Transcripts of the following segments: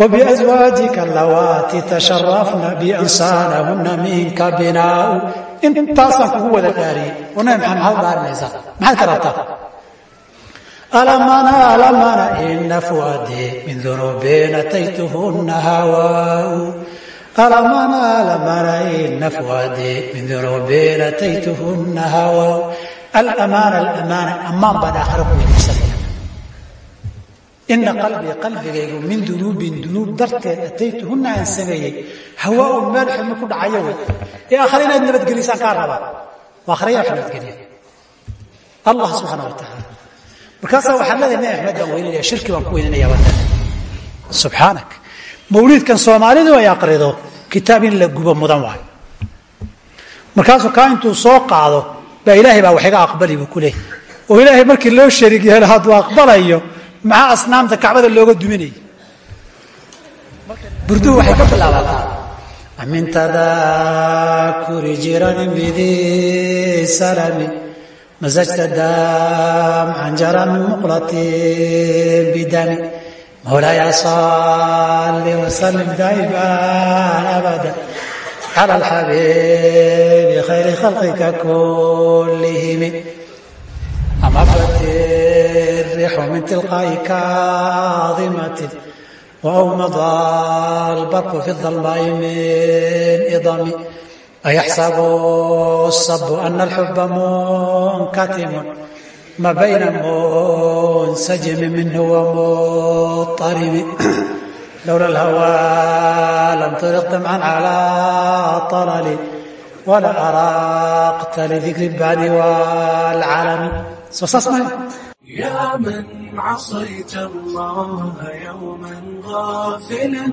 wbiwaaجika اlawaati tasharafna biansaanahuna minka binaau intaasaan kugu wada dhaariyey oo nabi maxamed maxaad dhaarinaysaa maxaad ka rabtaa alamana alamana ina fuadii min dunuubina taytuhuna hawaau alamana alamana ina fuadii min dunuubina taytuhuna hawaau alamana alamana ammaan baan aakhiro ku weydiisan ina qalbii qalbigaygu min dunuubin dunuub darteed ataytuhuna aan sameeyey. Hawaaun meel xumi ku dhacayo wey ee aakhare inaad nabadgelisaan kaa rabaa waa akhrayaa wax nabadgeliya allah subxaana wa tacaala markaasaa waxaan leedahay nabi axmed baan weynanaya shirki baan ku weynanaya wadda subxaanak mawliidkan soomaalidu ay aqrido kitaab in la gubo mudan waayo. Markaasuu kaa intuu soo qaado baa ilaahay baa wax iga aqbali buu ku maxaa asnaamta kacbada looga duminayay burduhu waxay ka bilaabataa min tadaakuri jiranin bidi salami masajta damcan jaran muqlatin bidami mawlaaya salli wasalim daa'iman abada. Cala alxabiibi khayri khalqika kullihimi. Amabat الريح من تلقاء كاظمة وأومض البرق في الظلماء من إضم أيحسب الصب أن الحب منكتم ما بين منسجم منه ومضطرب لولا الهوى لم ترق دمعا على طلل ولا أراقت لذكر البعد والعلم سوساس يا من عصيت الله يوما غافلا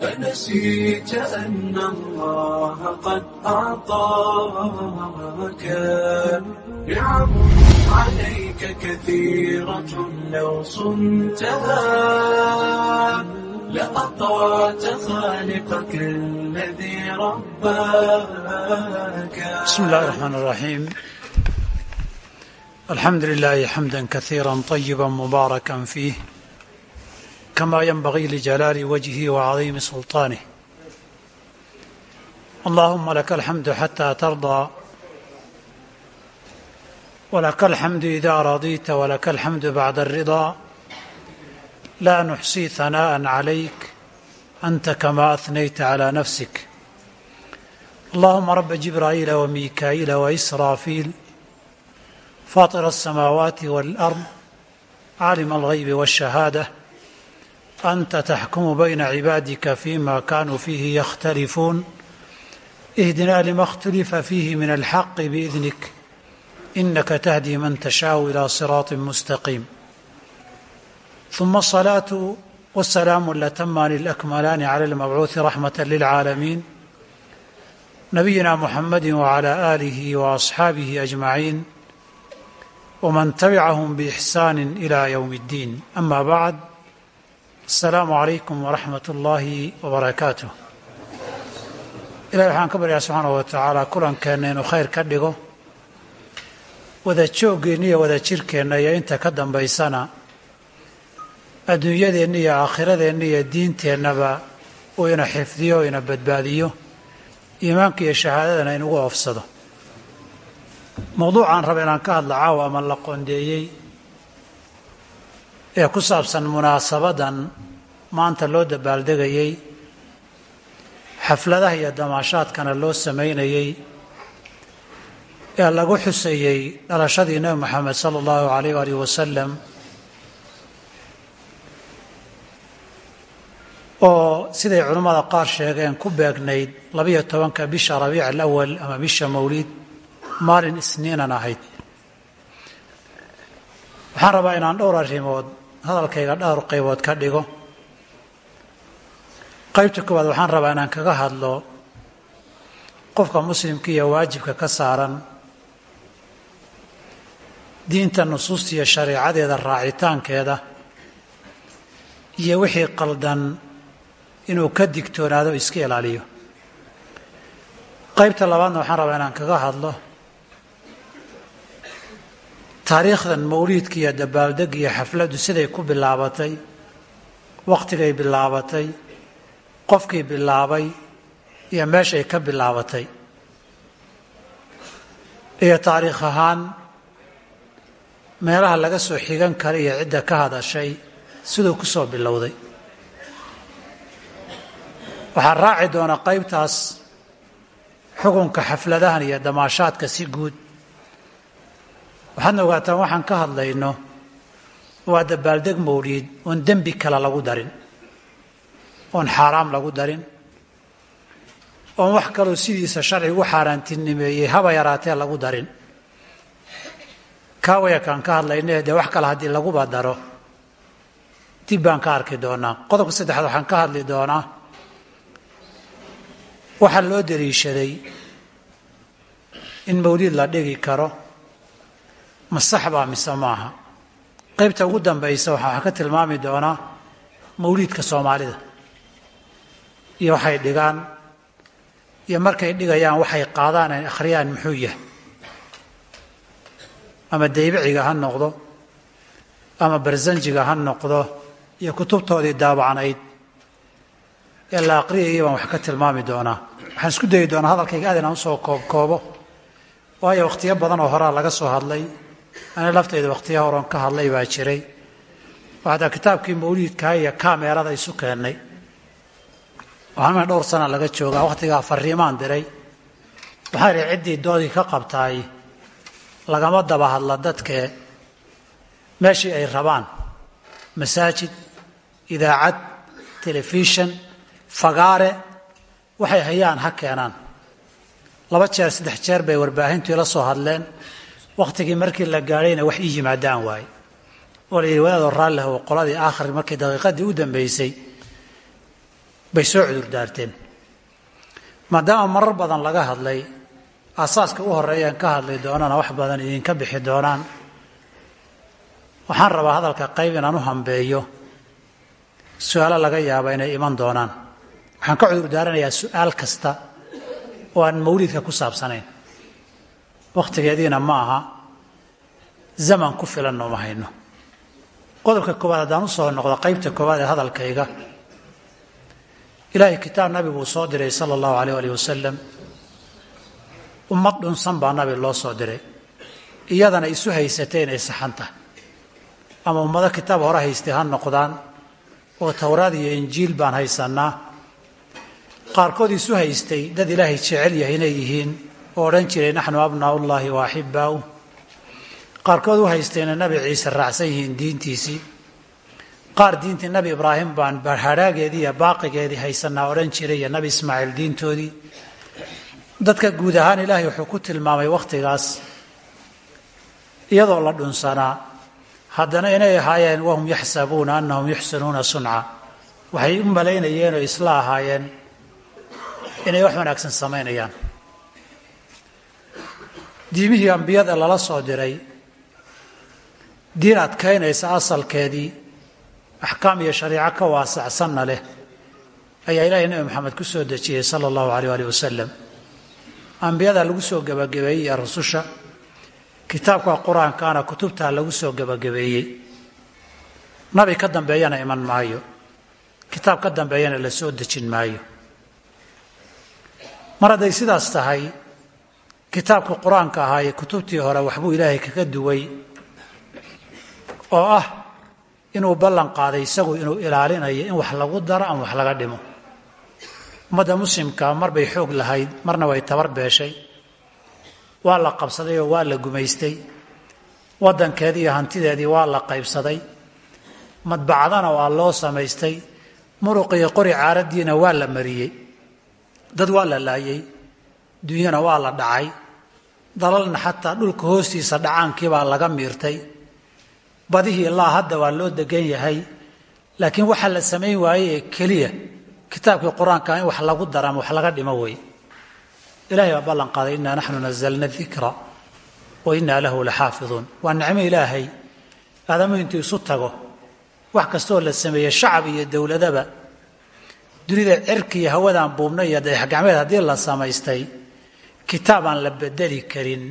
فنسيت أن الله قد أعطاك نعم عليك كثيرة لو صمتها لأطعت خالقك الذي رباك بسم الله الرحمن الرحيم الحمد لله حمدا كثيرا طيبا مباركا فيه كما ينبغي لجلال وجهه وعظيم سلطانه اللهم لك الحمد حتى ترضى ولك الحمد إذا رضيت ولك الحمد بعد الرضا لا نحصي ثناء عليك أنت كما أثنيت على نفسك اللهم رب جبرائيل وميكائيل وإسرافيل فاطر السماوات والارض عالم الغيب والشهاده انت تحكم بين عبادك فيما كانوا فيه يختلفون اهدنا لما اختلف فيه من الحق باذنك انك تهدي من تشاء الى صراط مستقيم ثم الصلاه والسلام الاتمان الاكملان على المبعوث رحمه للعالمين نبينا محمد وعلى اله واصحابه اجمعين wman tabicahum biixsaani ila ywm اddiin ama bacd asalaamu calaykum waraxmat اllaahi wbarakaatuh ilahi waxaan ka baryaa subxaanahu wa tacaala kulankeenna inuu khayr ka dhigo wada jooggeenna iyo wada jirkeenna iyo inta ka dambaysana adduunyadeenna iyo aakhiradeenna iyo diinteennaba uu ina xifdiyo ina badbaadiyo iimaanka iyo shahaadadana inugu oofsado mawduucaan raba inaan ka hadla caawa ama la qoondeeyey. Ee ku saabsan munaasabadan maanta loo dabaaldegayey xafladaha iyo damaashaadkana loo samaynayey ee lagu xusayey dhalashadii nebi moxamed sala allahu alayh alih wasalam oo siday culammada qaar sheegeen ku beegnayd labiyo tobanka bisha rabiic alawal ama bisha mawlid maalin isniinan ahayd waxaan rabaa inaan dhowr arrimood hadalkayga dhowr qaybood ka dhigo. Qaybta koowaad waxaan rabaa inaan kaga hadlo qofka muslimka iyo waajibka ka saaran diinta nusuusta iyo shareecadeeda raacitaankeeda iyo wixii qaldan inuu ka digtoonaado iska ilaaliyo. Qaybta labaadna waxaan rabaa inaan kaga hadlo taariikhdan mawliidka iyo dabaaldeg iyo xafladdu siday ku bilaabatay wakhtigay bilaabatay qofkii bilaabay iyo meeshay ka bilaabatay. Iyo taariikh ahaan meelaha laga soo xigan kara iyo cidda ka hadashay siduu ku soo bilowday. Waxaa raaci doona qaybtaas xukunka xafladahan iyo damaashaadka si guud waxaadna ogaataan waxaan ka hadlayno waa dabaaldeg mawliid oon dembi kale lagu darin oon xaaraam lagu darin oon wax kaloo sidiisa sharcigu xaaraantinimeeyey haba yaraatee lagu darin. Kaawayakaan ka hadlayne dee wax kale haddii laguba daro dib baan ka arki doonaa. Qodobka saddexaad waxaan ka hadli doonaa waxaa loo daliishaday in mawliid la dhigi karo ma sax baa mise maaha. Qaybta ugu dambaysa waxaa ka tilmaami doonaa mawliidka soomaalida. Iyo waxay dhigaan iyo markay dhigayaan waxay qaadaan ay akhriyaan muxuu yahay. Ama daybiciga ha noqdo ama barsanjiga ha noqdo iyo kutubtoodii daabacnayd. Ee la aqriyayay baan wax ka tilmaami doonaa waxaan isku dayi doonaa hadalkayga aad inaan u soo koobkoobo. Waayo wakhtiyo badan oo horaa laga soo hadlay ani laftayda wakhtiyo horeon ka hadlay baa jiray. Waxataa kitaabkii mawliidkaa iyo kameerada isu keennay waxaana dhowr sana laga joogaa wakhtigaa fariimaan diray. Waxaa idhi ciddii doodii ka qabtaay lagama daba hadla dadkee meeshii ay rabaan. Masaajid idaacad telefishan fagaare waxay hayaan ha keenaan. Laba jeer saddex jeer bay warbaahintu ila soo hadleen wakhtigii markii la gaadhayna wax ii yimaadaan waaye oo la yidhi wadaadoo raallih oo qoladii aakhir markii daqiiqadii u dambaysay bay soo cudur daarteen. Maadaama marar badan laga hadlay asaaska u horeeyaan ka hadli doonana wax badan idinka bixi doonaan waxaan rabaa hadalka qayb inaan u hambeeyo su'aalo laga yaaba inay iman doonaan. Waxaan ka cudur daaranayaa su'aal kasta oo aan mawliidka ku saabsanayn wakhtigeediina ma aha zaman ku filan nooma hayno. Qodobka koowaad haddaan u soo noqdo qaybta koowaad ee hadalkayga ilaahay kitaab nabi buu soo diray sala allahu alayh alih wasalam ummad dhunsan baa nabi loo soo diray. Iyadana isu haysatay inay saxan tahay. Ama ummado kitaab hore haystay ha noqdaan oo towraad iyo injiil baan haysannaa. Qaarkood isu haystay dad ilaahay jecel yahay inay yihiin oo odhan jiray naxnu abnaa'u llaahi wa axibbaa'u qaarkood u haystay inay nabi ciise raacsan yihiin diintiisii qaar diintii nabi ibraahim baan hadhaageedii iyo baaqigeedii haysanaa odhan jiray iyo nabi ismaaciil diintoodii. Dadka guud ahaan ilaahay wuxuu ku tilmaamay wakhtigaas iyadoo la dhunsanaa haddana inay ahaayeen wahum yaxsabuuna annahum yuxsinuuna sunca. Waxay u malaynayeen oo isla ahaayeen inay wax wanaagsan samaynayaan diimihii ambiyada lala soo diray diin adkaynaysa asalkeedii axkaam iyo shariico ka waasacsanna leh ayaa ilaahay nebi maxamed ku soo dejiyey sala allahu alayh alih wasalam ambiyada lagu soo gebagabeeyey ee rususha kitaabka qur'aankaana kutubtaa lagu soo gebagabeeyey nabi ka dambeeyana iman maayo kitaab ka dambeeyana la soo dejin maayo. Mar hadday sidaas tahay kitaabka qur'aanka ahaa iyo kutubtii hore waxbuu ilaahay kaga duway oo ah inuu ballan qaaday isagu inuu ilaalinayo in wax lagu daro ama wax laga dhimo. Ummadda muslimka mar bay xoog lahayd marna way tabar beeshay. Waa la qabsaday oo waa la gumaystay. Waddankeedii iyo hantideedii waa la qaybsaday. Madbacdana waa loo samaystay. Muruq iyo qori caaraddiina waa la mariyey. Dad waa la laayey dunyana waa la dhacay. Dalalna xataa dhulka hoostiisa dhacaankiibaa laga miirtay. Badihii ilaa hadda waa loo degan yahay. Laakiin waxaa la samayn waayey ee keliya kitaabkii qur'aanka in wax lagu dara wax laga dhimo wey ilahay baa ballan qaaday innaa naxnu nazalna dikra wa innaa lahu la xaafiduun waa nicmo ilaahay. Aadamuhu intuu isu tago wax kastooo la sameeye shacab iyo dowladaba dunida cirki iyo hawadaan iyo dayaxgacmeed haddii la samaystay kitaab aan la bedeli karin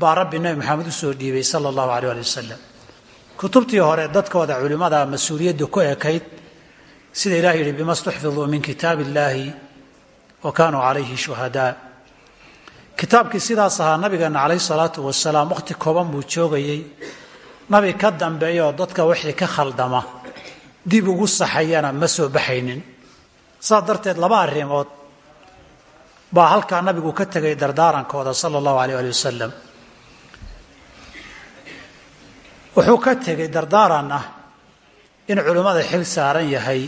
baa rabbi nebi maxamed u soo dhiibay sala allahu alay ali wasalam kutubtii hore dadkooda culimmada mas'uuliyaddu ku ekayd sida ilaah yidhi bima stuxfiduu min kitaab illaahi wa kaanuu calayhi shuhadaa kitaabkii sidaas ahaa nabigeena calayhi salaatu wasalaam wakhti kooban buu joogayey nabi ka dambeeya oo dadka wixii ka khaldama dib ugu saxayana ma soo baxaynin. Saas darteed laba arrimood baa halkaa nabigu ka tegay dardaarankooda sala allahu alayh ali wasalam wuxuu ka tegay dardaaran ah in culimmada xil saaran yahay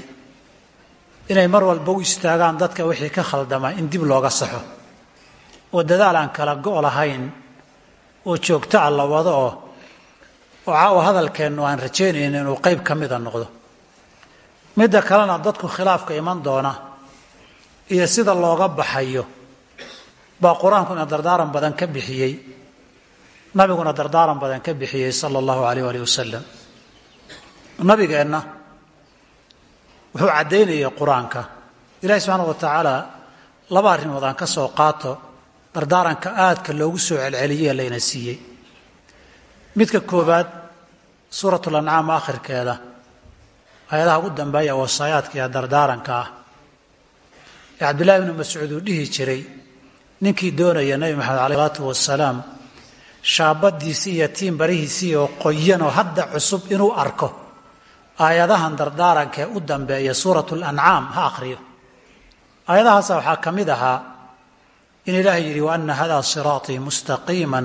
inay mar walba u istaagaan dadka wixii ka khaldama in dib looga saxo. Oo dadaal aan kala go' lahayn oo joogto a la wado oo oo caawa hadalkeennu aan rajaynayno inuu qayb ka mida noqdo. Midda kalena dadku khilaafka iman doona iyo sida looga baxayo. Baa qur'aankuna dardaaran badan ka bixiyey. Nabiguna dardaaran badan ka bixiyey sala allahu alayh alih wasalam nabigeenna wuxuu caddaynayay qur'aanka. Ilahi subxaana wa tacaala laba arrimood aan ka soo qaato dardaaranka aadka loogu soo celceliyey layna siiyey. Midka koowaad suuratul ancaam aakhirkeeda. Ayadaha ugu dambeeya wasaayaadka iyo dardaaranka ah ee cabdillahi bnu mascuud uu dhihi jiray ninkii doonaya nebi maxamed aleh salaatu wasalaam shaabadiisii iyo tiin barihiisii oo qoyanoo hadda cusub inuu arko aayadahan dardaarankaee u dambeeya suurat lancaam ha akhriyo. Aayadahaasa waxaa ka mid ahaa in ilaahay yidhi waana hada siraatii mustaqiima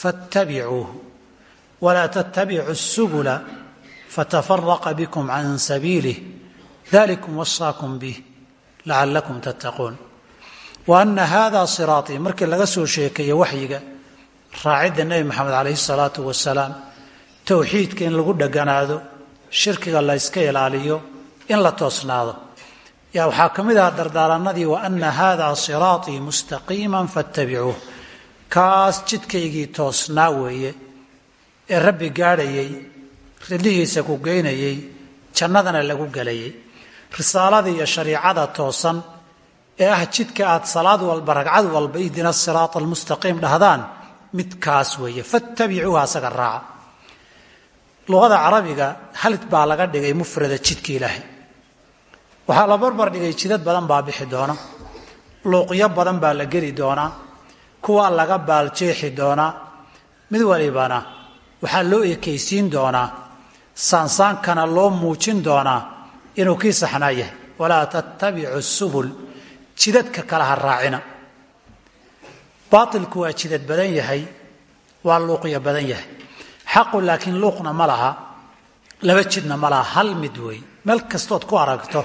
fattabicuuh walaa tattabicu subula fatafaraqa bikum can sabiilih dalikum wasaakum bih lacalakum tattaquun wa ana hada siraatii markii laga soo sheekeeyo waxyiga raacidda nebi maxamed calayhi salaatu wasalaam towxiidka in lagu dhaganaado shirkiga la yska ilaaliyo in la toosnaado yaa waxaa ka mid ahaa dardaaranadii wa ana hada siraatii mustaqiiman fattabicuuh kaas jidkaygii toosnaa weeye ee rabbi gaadhayey ridihiisa ku geynayay jannadana lagu gelayay risaalada iyo shariicada toosan ee ah jidka aad salaad walba ragcad walba ihdina siraat almustaqiim dhahdaan midkaas weeye. Fattabicuuha asaga raaca luqada carabiga halid baa laga dhigay mufrada jidka ilaahay. Waxaa la barbar dhigay jidad badan baa bixi doona. Luuqyo badan baa la geli doonaa kuwa laga baaljeexi doonaa mid walibana waxaa loo ekaysiin doonaa saansaankana loo muujin doonaa inuu kii saxnaa yahay. Walaa tattabicu subul. Jidadka kale ha raacina. Baatilku waa jidad badan yahay waa luuqyo badan yahay. Xaqu laakiin luuqna ma laha laba jidna ma laha hal mid weey meel kastood ku aragto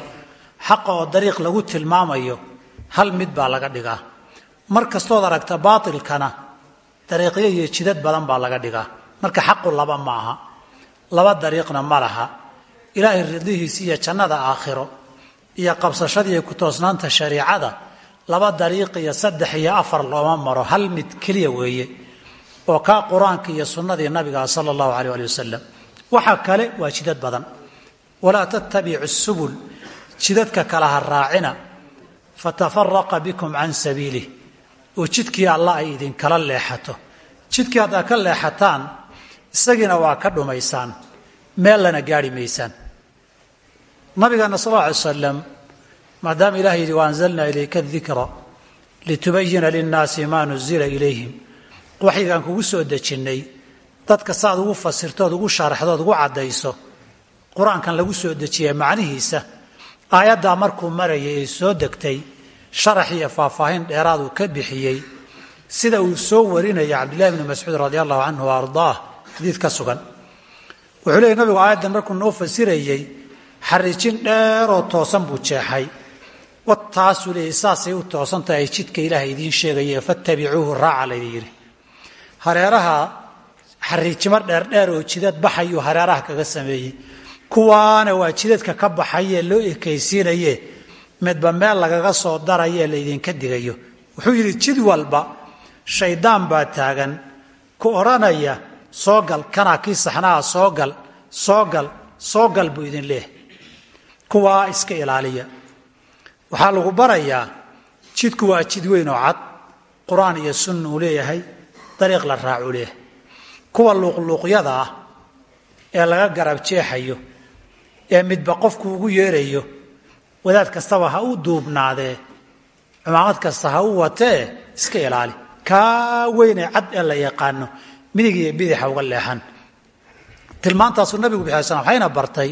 xaqa oo dariiq lagu tilmaamayo hal mid baa laga dhigaa. Mar kastood aragta baatilkana dariiqyo iyo jidad badan baa laga dhigaa. Marka xaqu laba ma aha laba dariiqna ma laha ilaahay ridihiisa iyo jannada aakhiro iyo qabsashadii ku toosnaanta shariicada laba dariiq iyo saddex iyo afar looma maro hal mid keliya weeye oo kaa qur'aanka iyo sunnadii nabiga sala allahu aleyh ali wasalam waxa kale waa jidad badan. Walaa tattabicu subul jidadka kale ha raacina. Fatafaraqa bikum can sabiilih oo jidkii alla ay idinkala leexato. Jidkii haddaad ka leexataan isagiina waa ka dhumaysaan meellana gaari maysaan nabigeena sal alla alay slam maadaama ilaah yidhi waanzalnaa ilayka dikra litubayina linnaasi maa nuzila ilayhim. Waxyigaan kugu soo dejinnay dadka saaad ugu fasirtood ugu sharaxdood ugu caddayso qur'aankan lagu soo dejiyay macnihiisa aayaddaa markuu marayay ee soo degtay sharax iyo faahfaahin dheeraad uu ka bixiyey sida uu soo warinaya cabdillahi bni mascuud radi allahu canhu wa ardaah xadiid ka sugan. Wuxuu leeyay nabigu aayaddan markuu noo fasirayey xariijin dheeroo toosan buu jeexay. Wataasuu leeyay saasay u toosantahay jidka ilaaha idiin sheegaya fattabicuuhu raaca laydin yidhi. Hareeraha xariijimo dheerdheer oo jidad baxayuu hareeraha kaga sameeyey. Kuwaana waa jidadka ka baxayee loo ekaysiinaye midba meel lagaga soo darayee laydinka digayo. Wuxuu yidhi jid walba shaydaan baa taagan. Ku odhanaya soo gal kanaa kii saxnaha soo gal soo gal soo gal buu idin leeyahay kuwaa iska ilaaliya. Waxaa lagu barayaa jidku waa jid weyn oo cad qur'aan iyo sunna uu leeyahay dariiq la raacuu leeyahay kuwa luuqluuqyada ah ee laga garab jeexayo ee midba qofku ugu yeerayo wadaad kastaba ha u duubnaadee cumaamad kasta ha u watee iska ilaali. Kaa weynee cad ee la yaqaano midig bidixa uga leexan. Tilmaantaasuu nabigu bixi waxayna bartay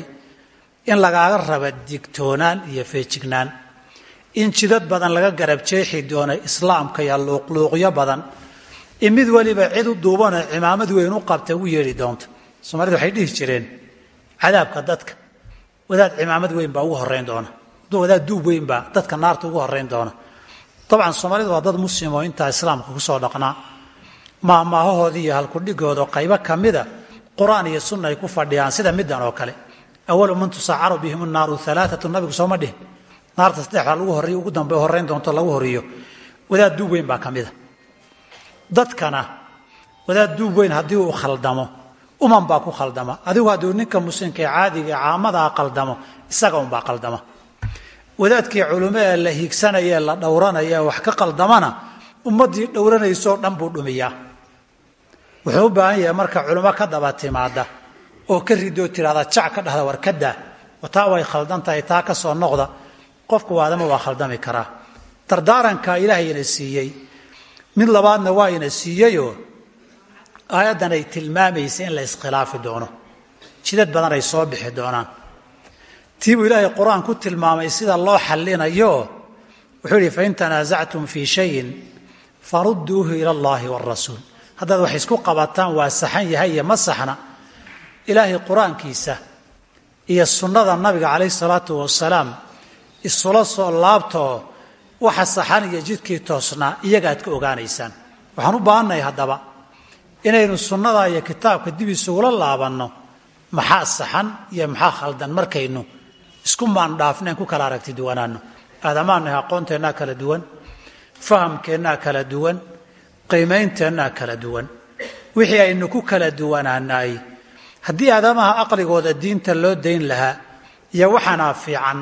in lagaaga raba digtoonaan iyo feejignaan. In jidad badan laga garab jeexi doono islaamka iyo luuqluuqyo badan. In mid waliba cid u duubanoo cimaamad weyn u qabta ugu yeedhi doonto. Soomaalida waxay dhihi jireen cadaabka dadka. Wadaad cimaamad weyn baa ugu horeyn doona. Wadaad duub weyn baa dadka naarta ugu horeyn doona. Dabcan soomaalidu waa dad muslim oo intaa islaamka ku soo dhaqnaa. Maahmaahahoodii iyo halkudhigooda qaybo ka mida qur'aan iyo sunna ay ku fadhiyaan sida middan oo kale awalu man tusaacaru bihim naaru alaaatu nabigu sooma dhihin naarta saddexdaa lagu horey ugu dambe horeyn doonto lagu horiyo wadaad duub weyn baa ka dadkana wadaad duub weyn haddii uu khaldamo uman baa ku khaldama adigu hadduu ninka muslimka caadiga caamadaa qaldamo isaga unbaa qaldama wadaadkii culimo ee la hiigsanaya ee la dhowranaya wax ka qaldamana ummaddii dhowranaysoo dhan buu dhumiyaa wuxuu u baahan yahay marka culimo ka daba timaada oo ka ridoo tirahda jac ka dhahda war taa way khaldan tahay taa ka soo noqda qofku waadama waa khaldami karaa. Dardaaranka ilaahayna siiyey. Mid labaadna waa ina siiyeyoo aayaddan ay tilmaamaysa in la iskhilaafi doono. Jidad badan ay soo bixi doonaan. Tiibuu ilaahay qur'aan ku tilmaamay sida loo xallinayo. Wuxuu yidhi fain tanaasactum fii shayin farudduuhu ila allahi wاrasuul haddaad wax isku qabataan waa saxan yahay iyo ma saxna ilaahay qur'aankiisa iyo sunnada nabiga calayh salaatu wasalaam isula soo laabtoo waxa saxan iyo jidkii toosnaa iyagaad ka ogaanaysaan. Waxaan u baahannahay haddaba inaynu sunnada iyo kitaabka dib isugula laabanno maxaa saxan iyo maxaa khaldan markaynu isku maandhaafnayn ku kala aragti duwanaano aadamaanahay aqoonteennaa kala duwan fahamkeennaa kala duwan qiimaynteenaa kala duwan. Wixii aynu ku kala duwanaanaay haddii aadamaha aqligooda diinta loo dayn lahaa iyo waxaanaa fiican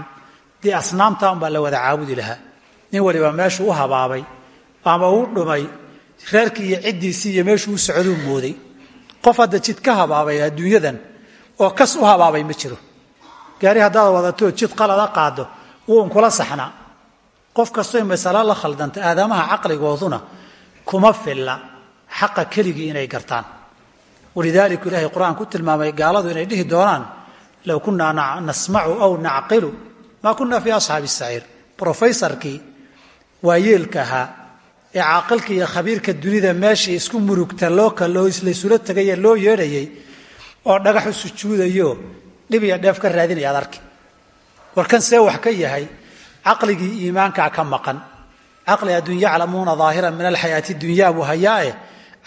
dee asnaamta unbaa la wada caabudi lahaa nin waliba meeshuu u habaabay ama uu dhumay reerkii iyo ciddiisii iyo meeshuu u socduu mooday. Qof hadda jid ka habaabay adduunyadan oo kas u habaabay ma jiro. Gaari haddaad wadatoo jid qalada qaado wuu unkula saxnaa qof kastoo masalo la khaldanta aadamaha caqligooduna kuma filla xaqa keligii inay gartaan walidaalika ilaahay qur'aan ku tilmaamay gaaladu inay dhihi doonaan low kunaa nasmacu aw nacqilu maa kunaa fii asxaabi saciir brofeysarkii waa yeelka ahaa ee caaqilka iyo khabiirka dunida meeshai isku murugta loo kaloo laysula tegay loo yeedhayay oo dhagax u sujuudayo dhib iyo dheef ka raadinaya ad arki warkan see wax ka yahay caqligii iimaankaa ka maqan caqli adduun yaclamuuna daahiran min alxayaati dunyaa buu hayaae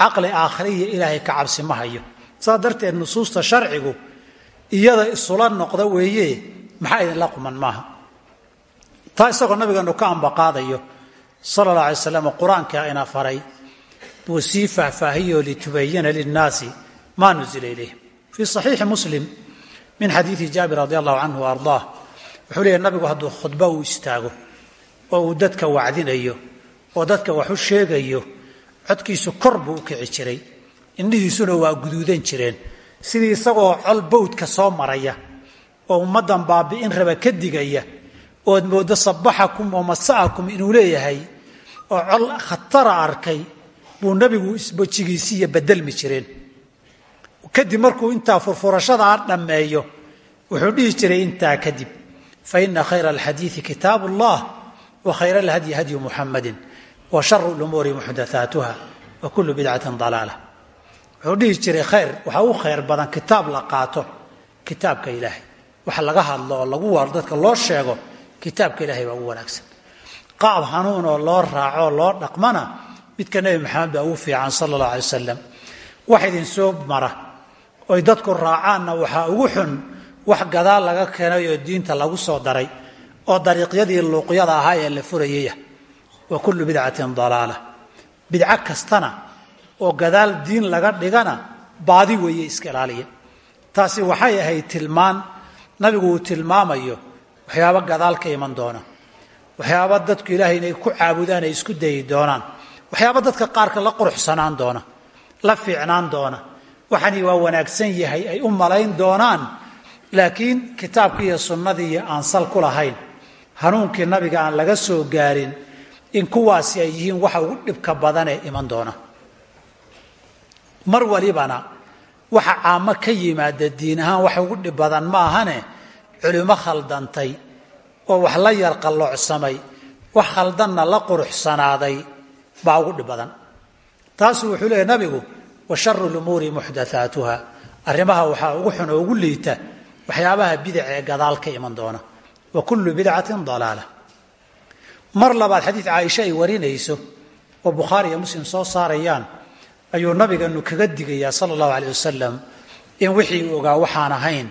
caqli aakhire iyo ilaahay ka cabsi ma hayo. Saas darteed nusuusta sharcigu iyada isula noqda weeye maxaa idinla quman maaha? Taa isagoo nabigeenu ka ambaqaadayo sala alla alay slam qur'aanka ina faray buu sii faahfaahiyoo litubayina linnaasi maa nuzila ilayhim fii saxiixi muslim min xadiidi jaabir radi allahu canhu wa wuxuu leeyahy nabigu hadduu khudbo uu istaago oo uu dadka wacdinayo oo dadka wax u sheegayo codkiisu kor buu u kici jiray. Indhihiisuna waa guduudan jireen. Sidii isagoo col bawdka soo maraya oo ummaddan baabi'in raba ka digaya ood mooddo sabaxakum oo masa'akum inuu leeyahay oo col khatara arkay buu nebigu isbojigiisiiyo bedelmi jireen. Kadib markuu intaa furfurashadaa dhammeeyo wuxuu dhihi jiray intaa kadib fa ina khayra alxadiidi kitaabu allah wa khayra alhadyi hadyu muxamadin wa sharu lumuuri muxdathaatuha wa kullu bidcatin dalaala. Wuxuu dhihi jiray khayr waxaa u khayr badan kitaab la qaato kitaabka ilaahay. Wax laga hadlo oo lagu war dadka loo sheego kitaabka ilahay baa ugu wanaagsan. Qaab hanuun oo loo raaco oo loo dhaqmana midka nebi maxamed baa ugu fiican sala wax soo gadaal laga keenay diinta lagu soo daray oo dariiqyadii luuqyada ahaa ee la furayaya wa kullu bidcatin dalaala. Bidco kastana oo gadaal diin laga dhigana baadi weeye iska ilaaliya. Taasi waxay ahayd tilmaan. Nabigu uu tilmaamayo waxyaaba gadaal ka iman doona waxyaaba dadku ilaahay inay ku caabudaan ay isku dayi doonaan. Waxyaaba dadka qaarka la quruxsanaan doona la fiicnaan doona. Waxani waa wanaagsan yahay ay u malayn doonaan. Laakiin kitaabkii iyo sunnadii aan sal ku lahayn hanuunkii nabiga aan laga soo gaarin in kuwaasi ay yihiin waxa ugu dhibka badanee iman doona. Mar walibana waxa caamo ka yimaada diin ahaan wax ugu dhib badan ma ahane culimo khaldantay oo wax la yar qalloocsamay wax khaldanna la quruxsanaaday baa ugu dhib badan. Taasuu wuxuu leeyahy nabigu wa sharu lumuuri muxdathaatuha arrimaha waxaa ugu xun oo ugu liita waxyaabaha bidac ee gadaal ka iman doona. Wa kullu bidcatin dalaala mar labaad xadiid caaisha ay warinayso oo bukhaari iyo muslim soo saarayaan ayuu nabigeenu kaga digayaa sala allahu aleyh wasalam in wixii ogaa waxaan ahayn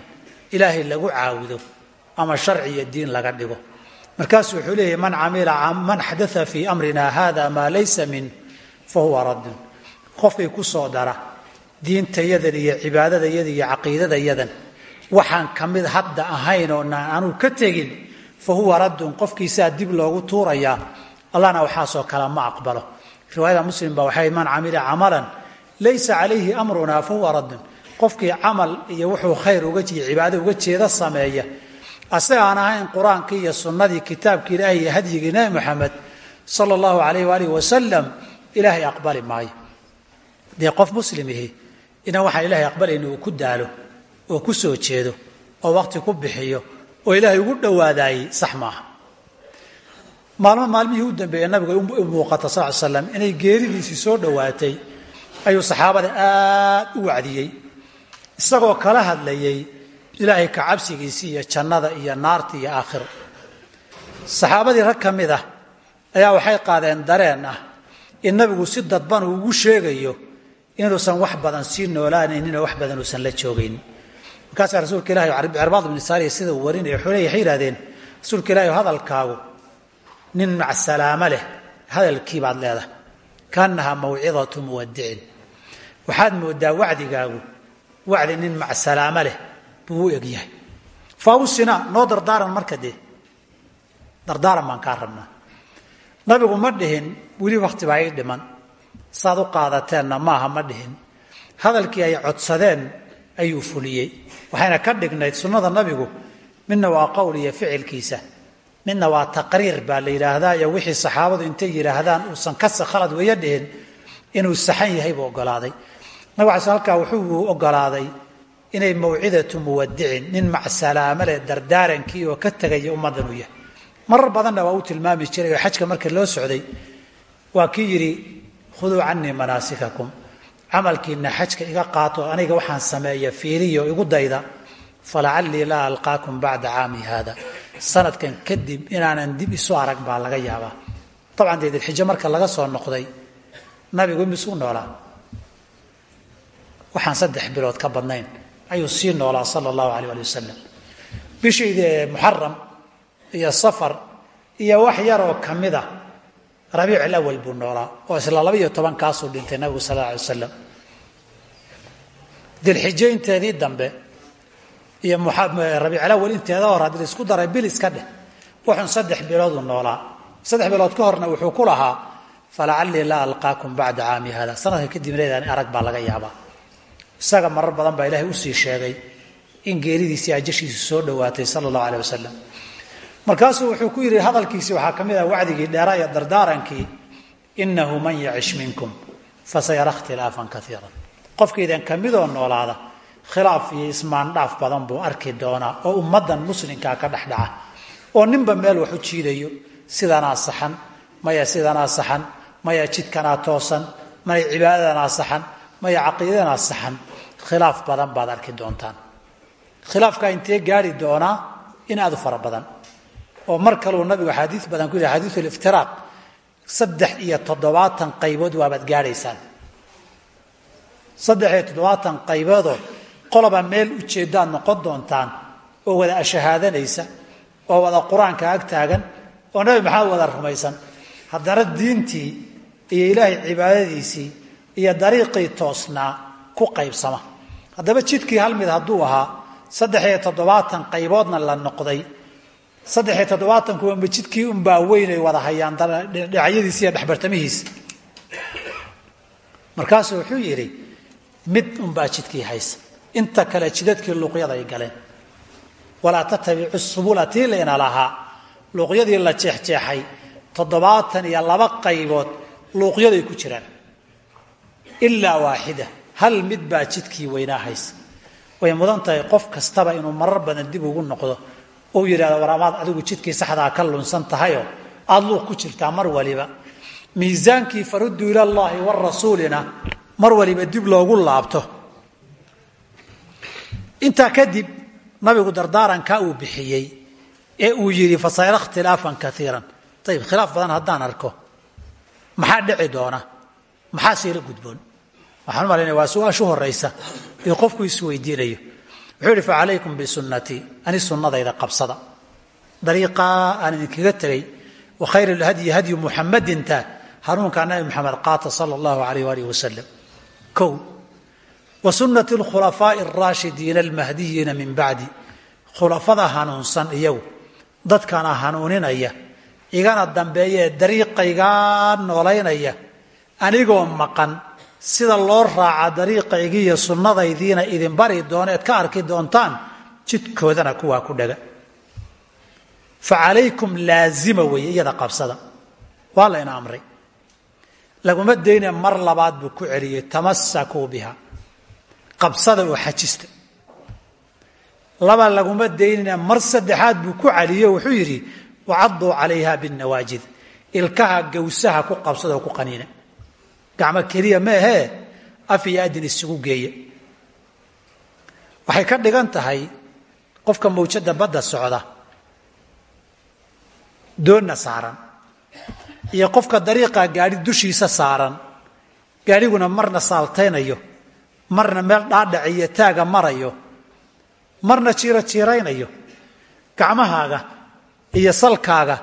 ilaahay lagu caawido ama sharci iyo diin laga dhigo. Markaasuu wuxuu leeyahy man camila man xadaa fii amrina hada maa laysa min fahuwa raddun qofkay ku soo dara diintayadan iyo cibaadadayadan iyo caqiidadayadan waxaan ka mid hadda ahayn oo anuu ka tegin fa huwa raddun qofkiisaa dib loogu tuurayaa allahna waxaasoo kale ma aqbalo. Riwaayada muslim ba waxay man camila camalan laysa calayhi amruna fa huwa raddun. Qofkii camal iyo wuxuu khayr uga iyo cibaado uga jeeda sameeya. Asaga aan ahayn qur'aankii iyo sunnadii kitaabkii ilaahay iyo hadyigii nebi moxamed sala allahu alayh waalihi wasalam ilaahay aqbali maayo. Dee qof muslimihi inaan waxaan ilahay aqbalayni uu ku daalo oo ku soo jeedo oo waqti ku bixiyo oo ilaahay ugu dhowaadaayey sax maaha. Maalmo maalmihii u dambeeyey nabiga u muuqata sal ly slam inay geeridiisii soo dhowaatay ayuu saxaabada aad u wacdiyey. Isagoo kala hadlayay ilaahay ka cabsigiisii iyo jannada iyo naarta iyo aakhiro saxaabadii rag ka mid ah ayaa waxay qaadeen dareen ah in nabigu si dadban uu ugu sheegayo inuusan wax badan sii noolaanayninoo wax badan uusan la joogaynin markaasaa rasuulka ilahi cirbaad ibnu saariya sida uu warinaya waxay yihahdeen rasuulka ilahi hadalkaagu nin macsalaamo leh hadalkii baad leedahay. Kaanaha mawcidatu muwadicin waxaad moodaa wacdigaagu wacdi nin macsalaamo leh buu u egyahay faawusina noo dardaaran marka dee. Dardaaran baan kaa rabnaa. Nabigu ma dhihin weli wakti baa ii dhiman. Saad u qaadateenna maaha ma dhihin. Hadalkii ay codsadeen ayuu fuliyey waxayna ka dhignayd sunnada nabigu midna waa qowl iyo ficilkiisa midna waa taqriir baa la yidhaahdaa iyo wixii saxaabadu intay yidhaahdaan uusan kase khalad weeyo dhihin inuu saxan yahay buu ogolaaday. Nabig ala halkaa wuxuu ogolaaday inay mawcidatu muwadicin nin macsalaamo leh dardaarankii oo ka tegaya ummaddan uu yahay. Marar badanna waa u tilmaami jiray oo xajka marka loo socday waa kii yidhi khuduu canii manaasikakum camalkiina xajka iga qaato aniga waxaan sameeya fiiriyo igu dayda falacallii laa alqaakum bacda caami haada. Sanadkan kadib inaanan dib isu arag baa laga yaabaa. Dabcan dee dilxijo marka laga soo noqday nabigu misuu noolaa. Waxaan saddex bilood ka badnayn ayuu sii noolaa sala allahu alay ali wasalam bishii muxaram iyo safar iyo wax yaroo ka mid a rabiic alawal buu noolaa oo isla laba iyo toban kaasuu dhintay nabigu sal alay wasalam dilxijo inteedii dambe iyo rabiic alawal inteeda hor haddii la isku daray bil iska dheh. Wuxun saddex bilooduu noolaa. Saddex bilood ka horna wuxuu ku lahaa falacallii laa alqaakum bacda caami hada sanadka kadib leedaan arag baa laga yaabaa. Isaga marar badan baa ilaahay u sii sheegay in geeridiisii ajashiisu soo dhowaatay sala allahu aleh wasalam markaasuu wuxuu ku yidhi hadalkiisii waxaa ka mid ah wacdigii dheeraa iyo dardaarankii inahu man yacish minkum fasayara ikhtilaafan kaiiran qofkaydan ka midoo noolaada khilaaf iyo ismaandhaaf badan buu arki doonaa oo ummaddan muslimkaa ka dhexdhaca oo ninba meel wax u jiidayo sidanaa saxan maya sidanaa saxan maya jidkanaa toosan maya cibaadadanaa saxan maya caqiidadanaa saxan. Khilaaf badan baad arki doontaan. Khilaafkaa intee gaari doonaa in aad u fara badan oo mar kaleu nabigu axaadii badan ku yidhi xadiiu liftiraaq saddex iyo toddobaatan qaybood waabaad gaadhaysaan. Saddex iyo toddobaatan qayboodoo qoloba meel ujeeddaad noqon doontaan oo wada ashahaadanaysa oo wada qur'aanka ag taagan oo nabi maxamed wada rumaysan. Haddana diintii iyo ilaahay cibaadadiisii iyo dariiqii toosnaa ku qaybsama. Haddaba jidkii hal mid hadduu ahaa saddex iyo toddobaatan qayboodna la noqday saddex iyo toddobaatanku amba jidkii unbaa weynay wada hayaan dhinacyadiisa iyo dhexbartamihiisa. Markaasuu wuxuu yidhi mid unbaa jidkii haysa. Inta kale jidadkii luuqyada ay galeen. Walaa tattabicu subula tii layna lahaa. Luuqyadii la jeexjeexay toddobaatan iyo laba qaybood luuqyaday ku jiraan. Ilaa waaxida hal mid baa jidkii weynaa haysa. Way mudan tahay qof kastaba inuu marar badan dib ugu noqdo uu yidhahdo war amaad adigu jidkii saxdaa ka lunsan tahayoo aada luuq ku jirtaa mar waliba. Miisaankii faruddu ilallaahi warasuulina mar waliba dib loogu laabto. Intaa kadib nabigu dardaarankaa uu bixiyey ee uu yidhi fasayra ikhtilaafan kaiiran ayib khilaaf badan haddaan arko. Maxaa dhici doona? Maxaa siila gudboon? Waxaan u malaynaya waa su'aashu horaysa ee qofku isweydiinayo wuxuu yihi facalaykum bisunnatii ani sunnadayda qabsada. Dariiqaa aan idinkaga tegay wa khayr lhadyi hadyu muxamadinta hanuunkaa nabi maxamed qaata sala allahu alayh waalih wasalam kow wa sunnati lkhulafaa'i araashidiina almahdiyiina min bacdi. Khulafada hanuunsan iyagu dadkana hanuuninaya igana dambeeya ee dariiqaygaa noolaynaya anigoo maqan sida loo raaca dariiqaygiiyo sunnadaydiina idin bari doono eed ka arki doontaan jidkoodana kuwaa ku dhaga. Fa calaykum laazima weeye iyada qabsada. Waa layna amray. Laguma dayne mar labaad buu ku celiyey tamasakuu biha. Qabsada oo xajista. Laba laguma daynina mar saddexaad buu ku celiyo wuxuu yidhi wacaduu calayha binnawaajid ilkaha gawsaha ku qabsada oo ku qaniina gacmo keliya ma ahee af iyo adin isugu geeya. Waxay ka dhigan tahay qofka mawjadda badda socda doonna saaran iyo qofka dariiqa gaadhi dushiisa saaran gaadhiguna marna saaltaynayo marna meel dhaadhac iyo taaga marayo marna jiiro jiiraynayo gacmahaaga iyo salkaaga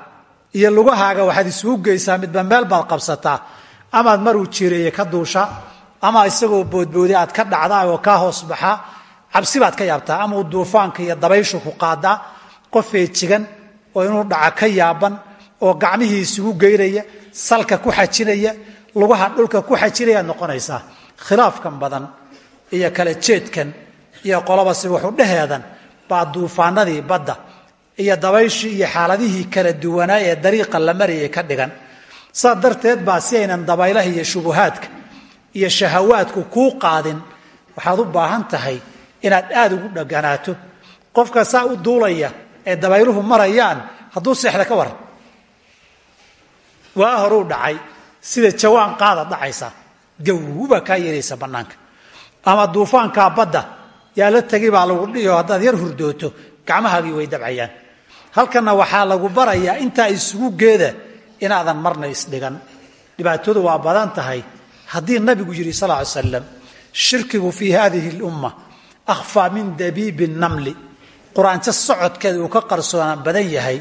iyo lugahaaga waxaad isugu geysaa midba meel baad qabsataa amaad maruu jiireeye ka duusha ama isagoo boodboodi aad ka dhacdaa oo kaa hoos baxaa cabsi baad ka yaabtaa ama uu duufaanka iyo dabayshu ku qaadaa qof feejigan oo inuu dhaca ka yaaban oo gacmihii isugu geynaya salka ku xajinaya lugaha dhulka ku xajinayaad noqonaysaa. Khilaafkan badan iyo kala jeedkan iyo qolobasi wuxuu dheheedan baa duufaanadii badda iyo dabayshii iyo xaaladihii kala duwanaa ee dariiqa la marayay ka dhigan saa darteed baa si aynan dabaylaha iyo shubuhaadka iyo shahawaadku kuu qaadin waxaad u baahan tahay inaad aada ugu dhaganaato qofka saa u duulaya ee dabayluhu marayaan hadduu seexda ka waran waa horuu dhacay. Sida jawaan qaada dhacaysa gawbaa kaa yeelaysa bannaanka. Ama duufaankaa badda yaa la tegi baa lagu dhiyo haddaad yar hurdooto gacmahaagii way dabcayaan. Halkanna waxaa lagu barayaa intaa isugu geeda inaadan marna isdhigan. Dhibaatadu waa badan tahay. Haddii nabigu yidhi sal ly slam shirkigu fii hadihi lumma akhfaa min dabiibi namli. Quraanjo socodkeeda uu ka qarsoonaan badan yahay.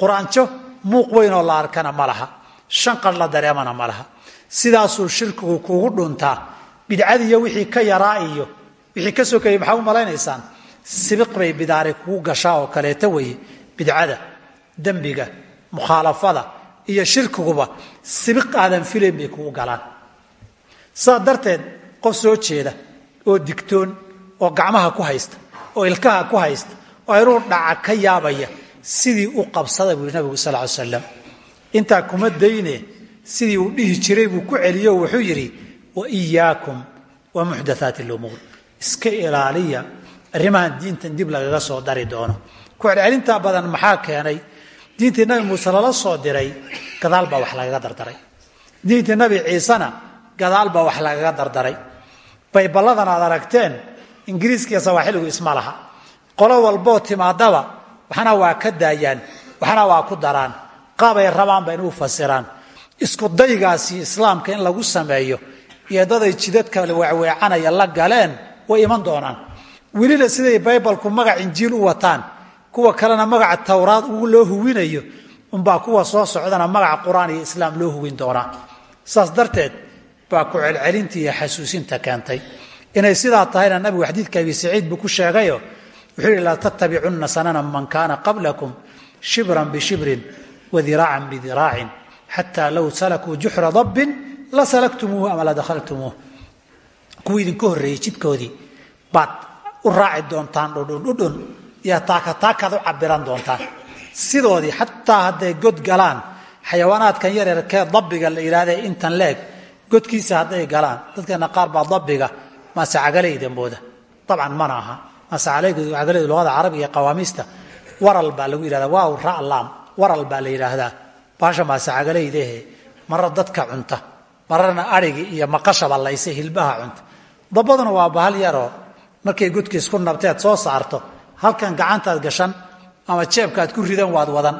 Quraanjo muuq weynoo la arkana ma laha. Shanqar la dareemana ma laha. Sidaasuu shirkigu kuugu dhuntaa bidcadiiyo wixii ka yaraa iyo wixii ka sokeeyey maxaa u malaynaysaan sibiq bay bidaari kugu gashaa oo kaleeto weeye. Bidcada dembiga mukhaalafada iyo shirkiguba sibiq aadan filayn bay kugu galaan. Saa darteed qof soo jeeda oo digtoon oo gacmaha ku haysta oo ilkaha ku haysta oo inuu dhaca ka yaabaya sidii u qabsada buu nabigu sal ly slam intaa kuma dayne sidii uu dhihi jiray buu ku celiyo wuxuu yidhi wa iyaakum wa muxdathaati lumuur iska ilaaliya arrimahan diintan dib lagaga soo dari doono. Ku celcelintaa badan maxaa keenay diintii nabi muuse lala soo diray gadaal baa wax lagaga dardaray. Diintii nabi ciisena gadaal baa wax lagaga dardaray. Bayballadan aad aragteen ingiriiskiiyo sawaaxiligu isma laha. Qolo walboo timaadaba waxna waa ka daayaan waxna waa ku daraan. Qaabay rabaan ba inuu fasiraan. Isku daygaasi islaamka in lagu sameeyo iyo daday jidadka weecweecanaya la galeen way iman doonaan. Welina siday baybalku magac injiil u wataan kuwa kalena magaca towraad loo huwinayo unbaa kuwa soo socdana magaca qur'aan iyo islaam loo huwin doonaa saas darteed baa ku celcelinta iyo xasuusinta keentay. Inay sidaa tahayna nabigu xadiidka abi saciid buu ku sheegayo wuxuu yihi laa tattabicunna sanana man kaana qablakum shibran bishibrin wadiraacan bidiraacin xataa low salakuu juxra dabbin la salaktumuuhu ama la dakhaltumuuh kuwii idinka horreeyey jidkoodii baad u raaci doontaan dhudhun dhudhun iyo taakataakaad u cabiran doontaan sidoodii xataa hadday god galaan xayawaanaadkan yaryarkee dabbiga la yidhahda intan leeg godkiisa hadday galaan dadkeena qaar baa dabbiga maasecagalayda mooda dabcan mana aha maasecagalaydu luqada carabiga qawaamiista waral baa lagu yidhahda waaw ra'laam waral baa la yidhaahdaa. Baasha maasecagalaydahe marra dadka cunta mararna arigii iyo maqashaba layse hilbaha cunta. Dabbaduna waa bahal yaroo markay godkiis ku nabteed soo saarto halkan gacantaad gashan ama jeebkaad ku ridan waad wadan.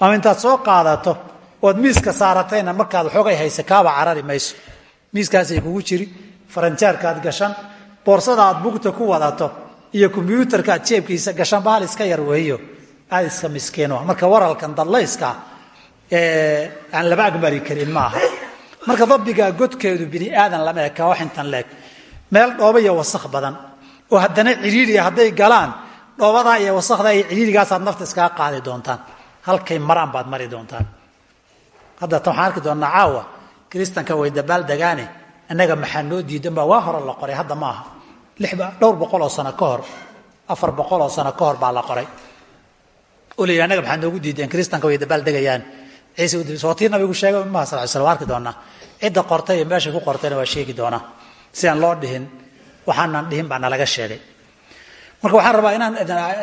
Ama intaad soo qaadato ood miiska saaratayna markaad waxoogay hayse kaaba carari mayso. Miiskaasay kugu jiri faranjaarkaad gashan boorsada aad bugta ku wadato iyo kombyuutarkaad jeebkiisa gashan bahal iska yar weeyo. Aad iska miskiino. Marka waralkan dadlayska aan laba agmari karin maaha. Marka dabbigaa godkeedu bini aadan lama eka wax intan leeg. Meel dhooba iyo badan oo haddana cidhiiriya hadday galaan dhoobadaa iyo wasakdaa iyo cidhiirigaasaad nafta iskaga qaadi doontaan. Halkay maraan baad mari doontaan. Hadda tan waxaan arki caawa kiristanka way dabaal degaane innaga maxaa noo diidan baa waa hore la qoray hadda ma aha. Lixba dhowr boqol oo sano ka hor afar boqol oo sano ka hor baa la qoray. Oo la annaga maxaa noogu diideen? Kiristanka way dabaal degayaan. Ciise udib soo tii nabigu sheegay? Maha sal arki doonaa. Cidda qortay iyo ku qortayna waa sheegi doonaa. Si aan loo dhihin waxaanan dhihin baa nalaga sheegay. Marka waxaan rabaa inaan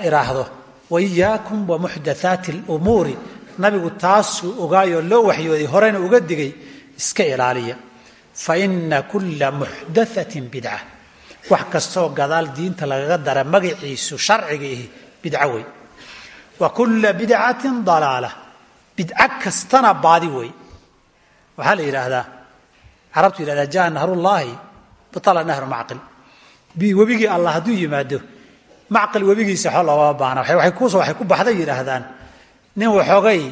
iraahdo waiyaakum wa muxdathaati lumuuri nabigu taasuu ogaayoo loo waxyooday horena uga digay iska ilaaliya. Fa ina kulla muxdathatin bidca. Wax kastoo gadaal diinta lagaga dara magaciisu sharciga ihi wey. Wa kulla bidcatin dalaala bidco kastana baadi wey. Waxaa la yidhaahdaa carabtu yidhahdaa jaa nahrullaahi batala nahru macqil webigii allah hadduu yimaado macqil webigiisa xo loogama baana waxay ku baxday yidhaahdaan nin waxoogay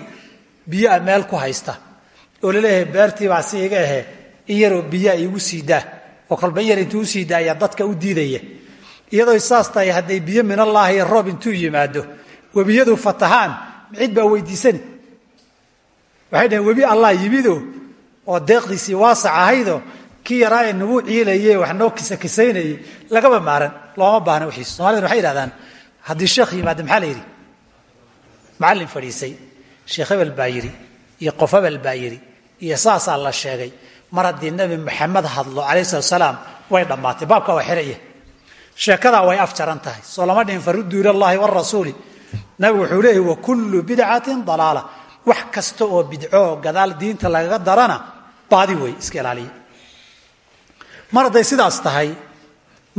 biyoa meel ku haysta. Oo la leeyahay beertiibaa si iga ahe in yaroo biyaa iigu oo kolba yar intuu u sii daaya dadka u diidaya. Iyadoo saas tahay hadday biyo minallaahi iyo roob intuu yimaado webiyadu fatahaan cid baa weydiisani waxay dhaheen webi allah yimido oo deeqdiisii waasac ahaydo kii yaraa ee nagu wax noo kisakisaynayey lagaba maaran looma baahna wixiis somaliduna waxay yidhahdaan haddii sheekh yimaado maxaa la yidhi? Macallin fadhiisay sheekh hebel baa iyo qof hebel baa iyo saasaa la sheegay mar haddii nebi maxamed hadlo calayh salaam way dhammaatay baabka waa xiraya sheekadaa way afjaran tahay soo lama dhihin faruduu ilallaahi warasuuli nabigu wuxuu leeyahy wa kullu bidcatin dalaala. Wax kasta oo bidcoo gadaal diinta lagaga darana baadi wey iska ilaaliya mar hadday sidaas tahay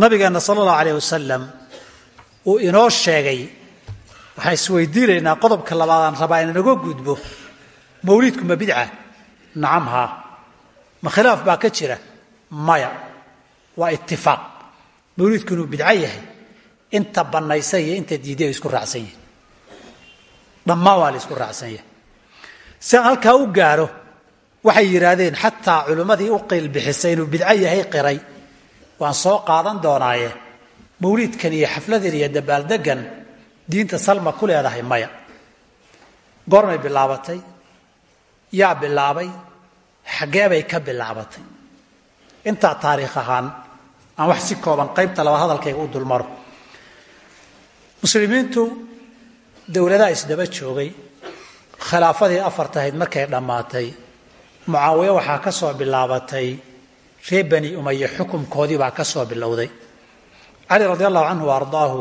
nabigeenna sala allahu alayh wasalam uu inoo sheegay waxaan isweydiinaynaa qodobka labaadaan rabaa inanaga gudbo mawliidku ma bidca? Nacam haa. Ma khilaaf baa ka jira? Maya. Waa itifaaq mawliidku inuu bidco yahay inta bannaysa iyo inta diiday ay isku raacsan yihiin dhammaan waa la isku raacsan yahay. Si aan halkaa u gaaro waxay yidhaahdeen xataa culimmadii u qiil bixisay inuu bidco yahay qiray. Waan soo qaadan doonaaye. Mawliidkan iyo xafladan iyo dabaaldegan diinta salma ku leedahay maya. Goormay bilaabatay yaa bilaabay xaggee bay ka bilaabatay. Intaa taariikh ahaan aan wax si kooban qaybta laba hadalkayga u dulmaro. Muslimiintu dowladaha isdaba joogay. Khilaafadii afartahayd markay dhammaatay mucaawiye waxaa ka soo bilaabatay reer bani umaye xukumkoodii baa ka soo bilowday. Cali radi allahu canhu wa ardaahu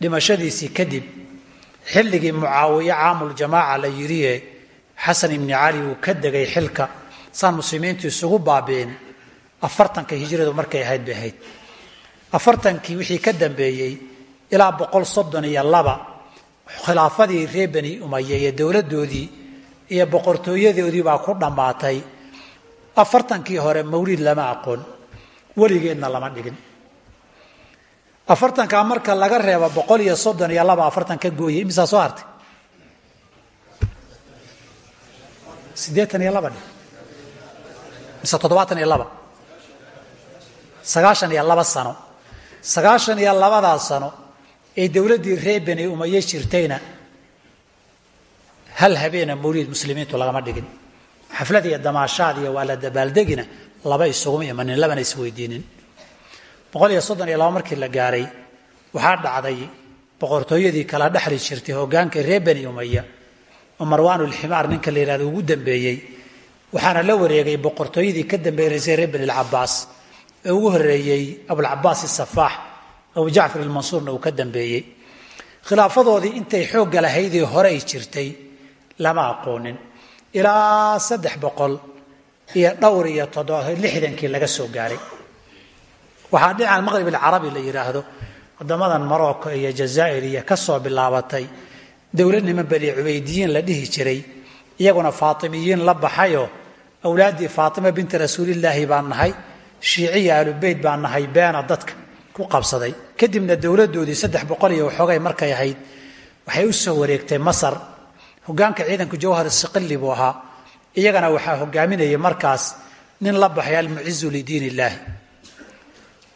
dhimashadiisii kadib xilligii mucaawiye caamuljamaaca la yidhiye xasan ibni cali uu ka degay xilka saan muslimiintu isugu baabi'in afartanka hijradu markay ahayd bay ahayd. Afartankii wixii ka dambeeyey ilaa boqol soddon iyo laba khilaafadii reer bani umaye iyo dowladdoodii iyo boqortooyadoodii baa ku dhammaatay. Afartankii hore mawliid lama aqoon weligeedna lama dhigin. Afartankaa marka laga reebo boqol iyo soddon iyo laba afartan ka gooyey imisaa soo hartay? Siddeetan iyo laba dhig. Mise toddobaatan iyo laba. Sagaashan iyo laba sano. Sagaashan iyo labadaa sano ee dowladdii reer beni umaye jirtayna hal habeena mawliid muslimiintu lagama dhigin. Xaflad iyo waa la dabaaldegina laba isuguma imanin labana isweydiinin boqol iyo soddon iyo laba markii la gaaray waxaa dhacday boqortooyadii kala dhexli jirtay hogaankii reer bani umaya oo marwaanulximaar ninka la yihahdo ugu dambeeyey waxaana la wareegay boqortooyadii ka dambeeysay reer bani alcabaas ee ugu horeeyey abulcabaas isafaax abu jacfar ilmansuurna uu ka dambeeyey. Khilaafadoodii intay xoogga lahaydii hore ay jirtay lama aqoonin. Ilaa saddex boqol iyo dhowr iyo toddoba lixdankii laga soo gaaray. Waxaa dhinacan maqrib alcarabi la yidhaahdo wadamadan morocco iyo jazaa'ir iyo ka soo bilaabatay dowlad niman bani la dhihi jiray iyaguna faatimiyiin la baxayoo awlaaddii faatima binti rasuulillaahi baan nahay shiiciya ahlubeyt baan nahay beena dadka ku qabsaday. Kadibna dowladdoodii saddex boqol iyo waxoogay markay ahayd waxay u soo wareegtay masar hogaanka ciidanku jawhar siqilli buu ahaa. Iyagana waxaa hogaaminayay markaas nin la baxay almucizu lidiin illaahi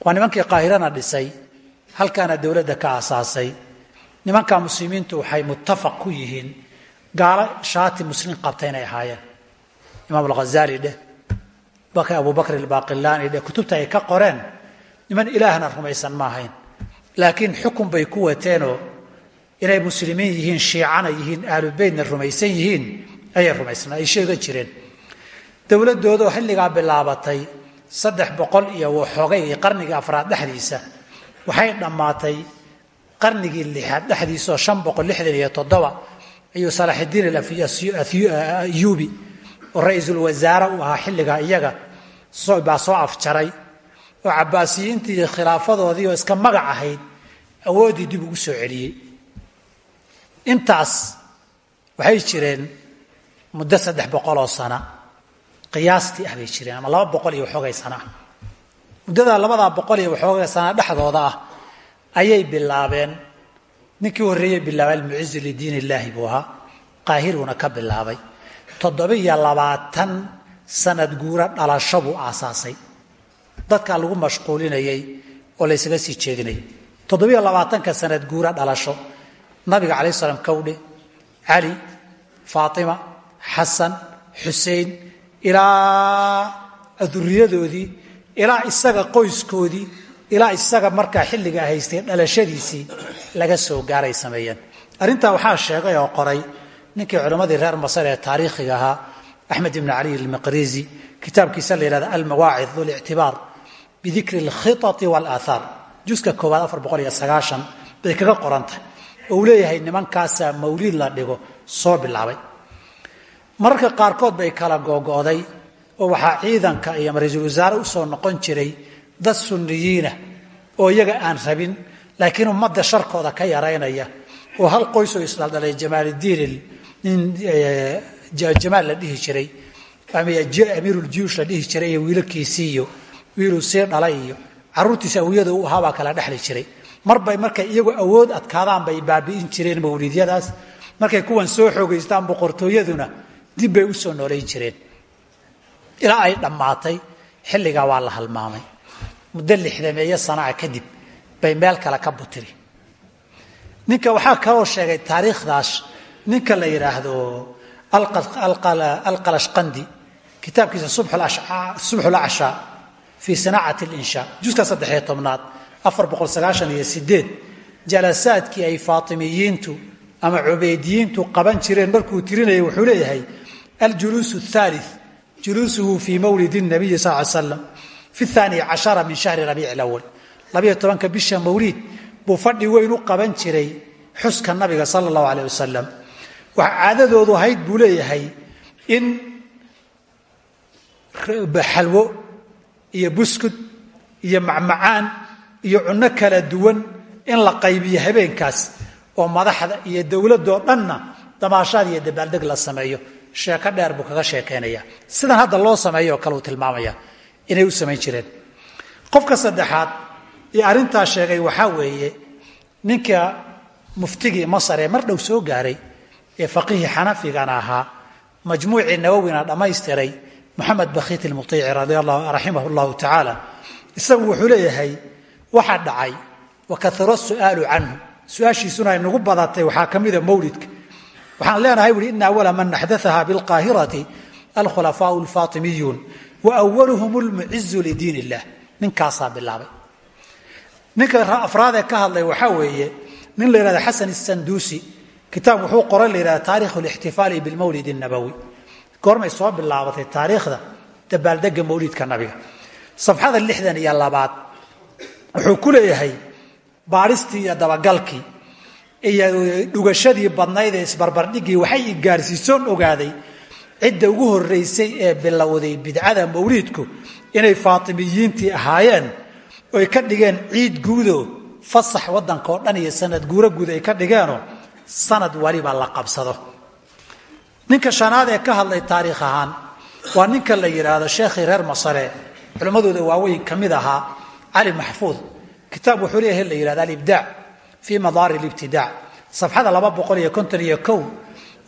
waa nimankii qaahirana dhisay halkaana dowladda ka aasaasay. Nimanka muslimiintu waxay muttafaq ku yihiin gaalo shaati muslim qabta inay ahaayeen. Imaam alghazali dheh abu bakr albaaqilaani dheh kutubta ay ka qoreen niman ilaahna rumaysan ma ahayn laakiin xukun bay ku wateenoo inay muslimiin yihiin shiicana yihiin ahlubeytna rumaysan yihiin ayay rumaysnaa ay sheegan jireen. Dowladdoodoo xilligaa bilaabatay saddex boqol iyo waxoogay qarnigii afraad dhexdiisa waxay dhammaatay qarnigii lixaad dhexdiisaoo shan boqol lixdan iyo toddoba ayuu salaaxidiin alayubi oo ra'iisul wasaare u ahaa xilligaa iyaga baa soo afjaray oo cabaasiyiintii khilaafadoodii oo iska magac ahayd awooddii dib ugu soo celiyey intaas waxay jireen muddo saddex boqoloo sana. Qiyaastii ah bay jireen ama laba boqol iyo waxoogay sana. Ah muddada labadaa boqol iyo waxoogay sana dhexdooda ah ayay bilaabeen. Ninkii horreeyey bilaabay almucizu lidiin illaahi buu ahaa. Qaahiruna ka bilaabay. Toddobiyo labaatan sanad guura dhalasho buu aasaasay. Dadkaa lagu mashquulinayay oo laysaga sii jeedinayay labaatanka sanad guura dhalasho nabiga calai slam kawdhe. Cali faatima xasan xusein ilaa duriyadoodii ilaa isaga qoyskoodii ilaa isaga markaa xilligaa haystay dhalashadiisii laga soo gaaray sameeyeen. Arrintaa waxaa sheegay oo qoray ninkii culammadii reer masar ee taariikhiga ahaa axmed ibn cali almaqrizi kitaabkiisa la yihahda almawaacid ulictibaar bidikri alkhitai walaathaar juska koowaad afar boqol iyo sagaashan bay kaga qoran uu leeyahay nimankaasaa mawliid la dhigo soo bilaabay. Mararka qaarkood bay kala googo'day oo waxaa ciidanka iyo ra'iisul wasaare u soo noqon jiray dad sunniyiina oo iyaga aan rabin laakiin ummadda sharkooda ka yaraynaya oo hal qoysoo isdhaldhalay jamaaldiin nin jamaal la dhihi jiray amiiruljuyuush la dhihi jiray iyo wiilalkiisii iyo wiiluu sii dhalay iyo caruurtiisa awiyada u ahaabaa kala dhexli jiray marbay markay iyagu awood adkaadaan bay baabi'in jireen mawliidyadaas. Markay kuwan soo xoogaystaan boqortooyaduna dib bay u soo noolayn jireen. Ilaa ay dhammaatay xilligaa waa la halmaamay. Muddo lixdameeyo sanaa kadib bay meel kale ka butiri. Ninka waxaa kaloo sheegay taariikhdaas ninka la yidhaahdo alqalashqandi kitaabkiisa subxul acshaa fii sanaacati linshaa juska saddexiyo tobnaad jalasaadkii ay faatimiyiintu ama cubeydiyiintu qaban jireen markuu tirinayay wuxuu leeyahay aljuluus thalith juluusuhu fii mawlid nabiyi sal slam fi aani cashara min shahri rabiic lawal labayo tobanka bisha mawliid buu fadhi weyn u qaban jiray xuska nabiga sala allahu aleyh wasalam waxa caadadoodu ahayd buu leeyahay in xalwo iyo buskud iyo macmacaan iyo cunno kala duwan in la qaybiyo habeenkaas oo madaxda iyo dowladoo dhanna damaashaad iyo dabaaldeg la sameeyo. Sheeko dheer buu kaga sheekaynaya sidan hadda loo sameeyo oo kale uu tilmaamaya inay u samayn jireen. Qofka saddexaad ee arrintaa sheegay waxaa weeye ninka muftigii masar ee mar dhow soo gaaray ee faqiihii xanafigana ahaa majmuucii nawowina dhammaystiray moxamed bakhiit ilmuiici raximah llahu tacaala isagu wuxuu leeyahay waxaa dhacay wa kaura su'aalu canhu. Su'aashiisuna ay nagu badatay waxaa ka mida mawlidka. Waxaan leenahay buui ina awala man axdaaha bilqaahirati alkhulafaau alfaatimiyuun wa waluhum lmucizu lidiin illah ninkaasaa bilaabay. Ninka afraadee ka hadlay waxaa weeye nin la yihahda xasan isanduusi kitaab wuxuu qoray la yihahda taarikh lixtifaali bilmawlid nabawi goormay soo bilaabatay taariikhda dabaaldega mawlidka nabiga. Safxada lixdan iyo labaad wuxuu ku leeyahay baadhistii iyo dabagalkii iyo dhugashadii badnayd ee isbarbardhigii waxay i gaarsiisoon ogaaday cidda ugu horeysay ee bilowday bidcada mawliidku inay faatimiyiintii ahaayeen oy ka dhigeen ciid guudo fasax wadanka oo dhan iyo sanad guuro guud ay ka dhigeenoo sanad waliba la qabsado. Ninka shanaad ee ka hadlay taariikh ahaan waa ninka la yidhaahdo sheekhii reer masare. Culimmadooda waaweyn ka mid ahaa cali maxfuud kitaab wuxuu leeyahay la yihahda alibdaac fii madaari libtidaac safxada